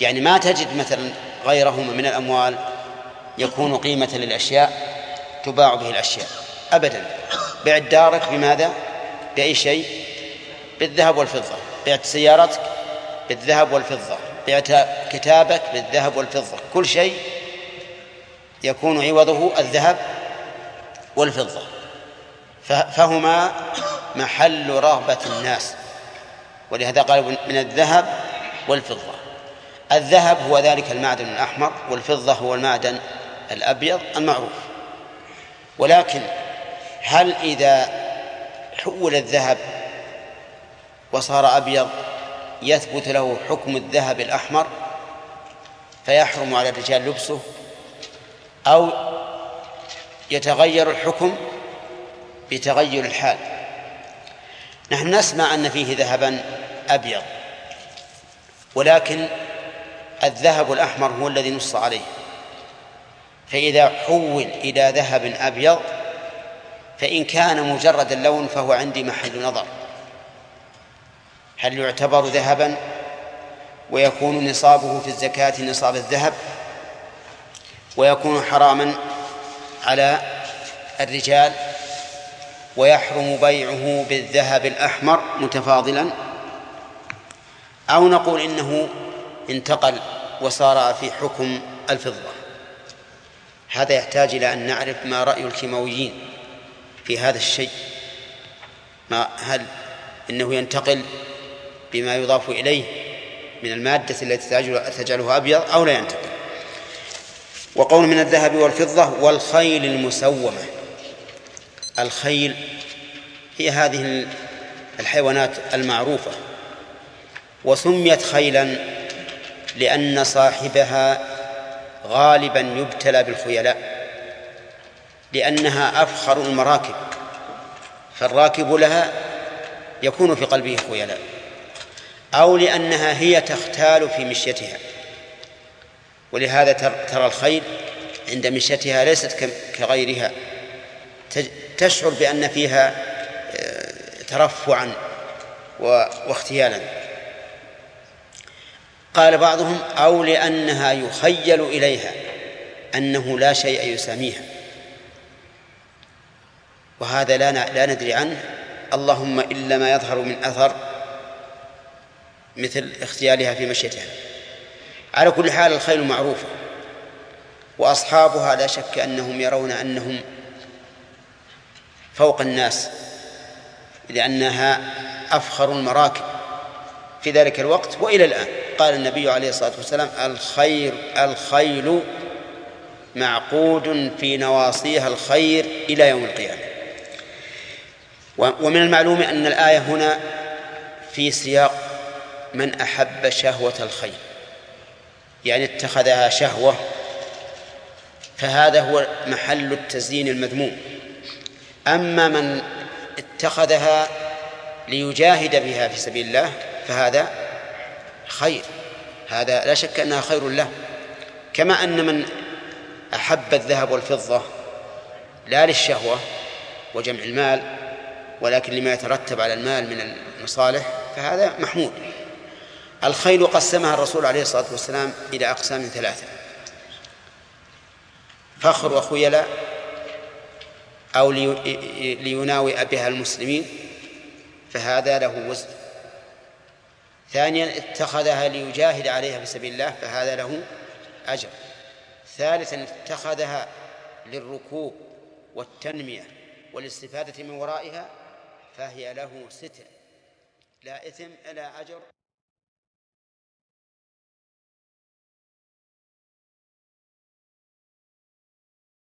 يعني ما تجد مثلا غيرهما من الأموال يكون قيمة للأشياء تباع به الأشياء. أبدا. بعت دارك بماذا؟ بأي شيء؟ بالذهب والفضة. بعت سيارتك بالذهب والفضة. بعت كتابك بالذهب والفضة. كل شيء يكون عوضه الذهب والفضة. فهما محل رغبة الناس. ولهذا قالوا من الذهب والفضة. الذهب هو ذلك المعدن الأحمر والفضة هو المعدن الأبيض المعروف. ولكن هل إذا حول الذهب وصار أبيض يثبت له حكم الذهب الأحمر فيحرم على الرجال لبسه أو يتغير الحكم بتغير الحال؟ نحن نسمع أن فيه ذهبا أبيض ولكن الذهب الأحمر هو الذي نص عليه. فإذا حول إلى ذهب أبيض فإن كان مجرد اللون فهو عندي محل نظر. هل يعتبر ذهبا؟ ويكون نصابه في الزكاة نصاب الذهب؟ ويكون حراما على الرجال؟ ويحرم بيعه بالذهب الأحمر متفاضلا؟ أو نقول إنه انتقل وصار في حكم الفضة. هذا يحتاج إلى أن نعرف ما رأي الكيماويين في هذا الشيء. ما هل إنه ينتقل بما يضاف إليه من المادة التي تجعله أبيض أو لا ينتقل؟ وقول من الذهب والفضة والخيل المسومة. الخيل هي هذه الحيوانات المعروفة. وسميت خيلا لأن صاحبها غالبا يبتلى بالخيلاء لأنها أفخر المراكب فالراكب لها يكون في قلبه خيلاء أو لأنها هي تختال في مشيتها. ولهذا ترى الخيل عند مشيتها ليست كغيرها تشعر بأن فيها آه، ترفعا واختيالا. قال بعضهم أو لأنها يخيل إليها أنه لا شيء يساميها وهذا لا لا ندري عنه. اللهم إلا ما يظهر من أثر مثل اختيالها في مشيتها. على كل حال الخيل معروفة. وأصحابها لا شك أنهم يرون أنهم فوق الناس لأنها أفخر المراكب. في ذلك الوقت وإلى الآن. قال النبي عليه الصلاة والسلام الخير الخيل معقود في نواصيها الخير إلى يوم القيامة. ومن المعلوم أن الآية هنا في سياق من أحب شهوة الخير. يعني اتخذها شهوة فهذا هو محل التزيين المذموم. أما من اتخذها ليجاهد بها في سبيل الله فهذا خير. هذا لا شك أنها خير له. كما أن من أحب الذهب والفضة لا للشهوة وجمع المال ولكن لما يترتب على المال من المصالح فهذا محمود. الخيل قسمها الرسول عليه الصلاة والسلام إلى أقسام ثلاثة. فخر وخيلاء أو ليناوئ بها المسلمين فهذا له وزن. ثانيا اتخذها ليجاهد عليها في سبيل الله فهذا له أجر. ثالثا اتخذها للركوب والتنمية والاستفادة من ورائها فهي له ستر. لا إثم إلا أجر.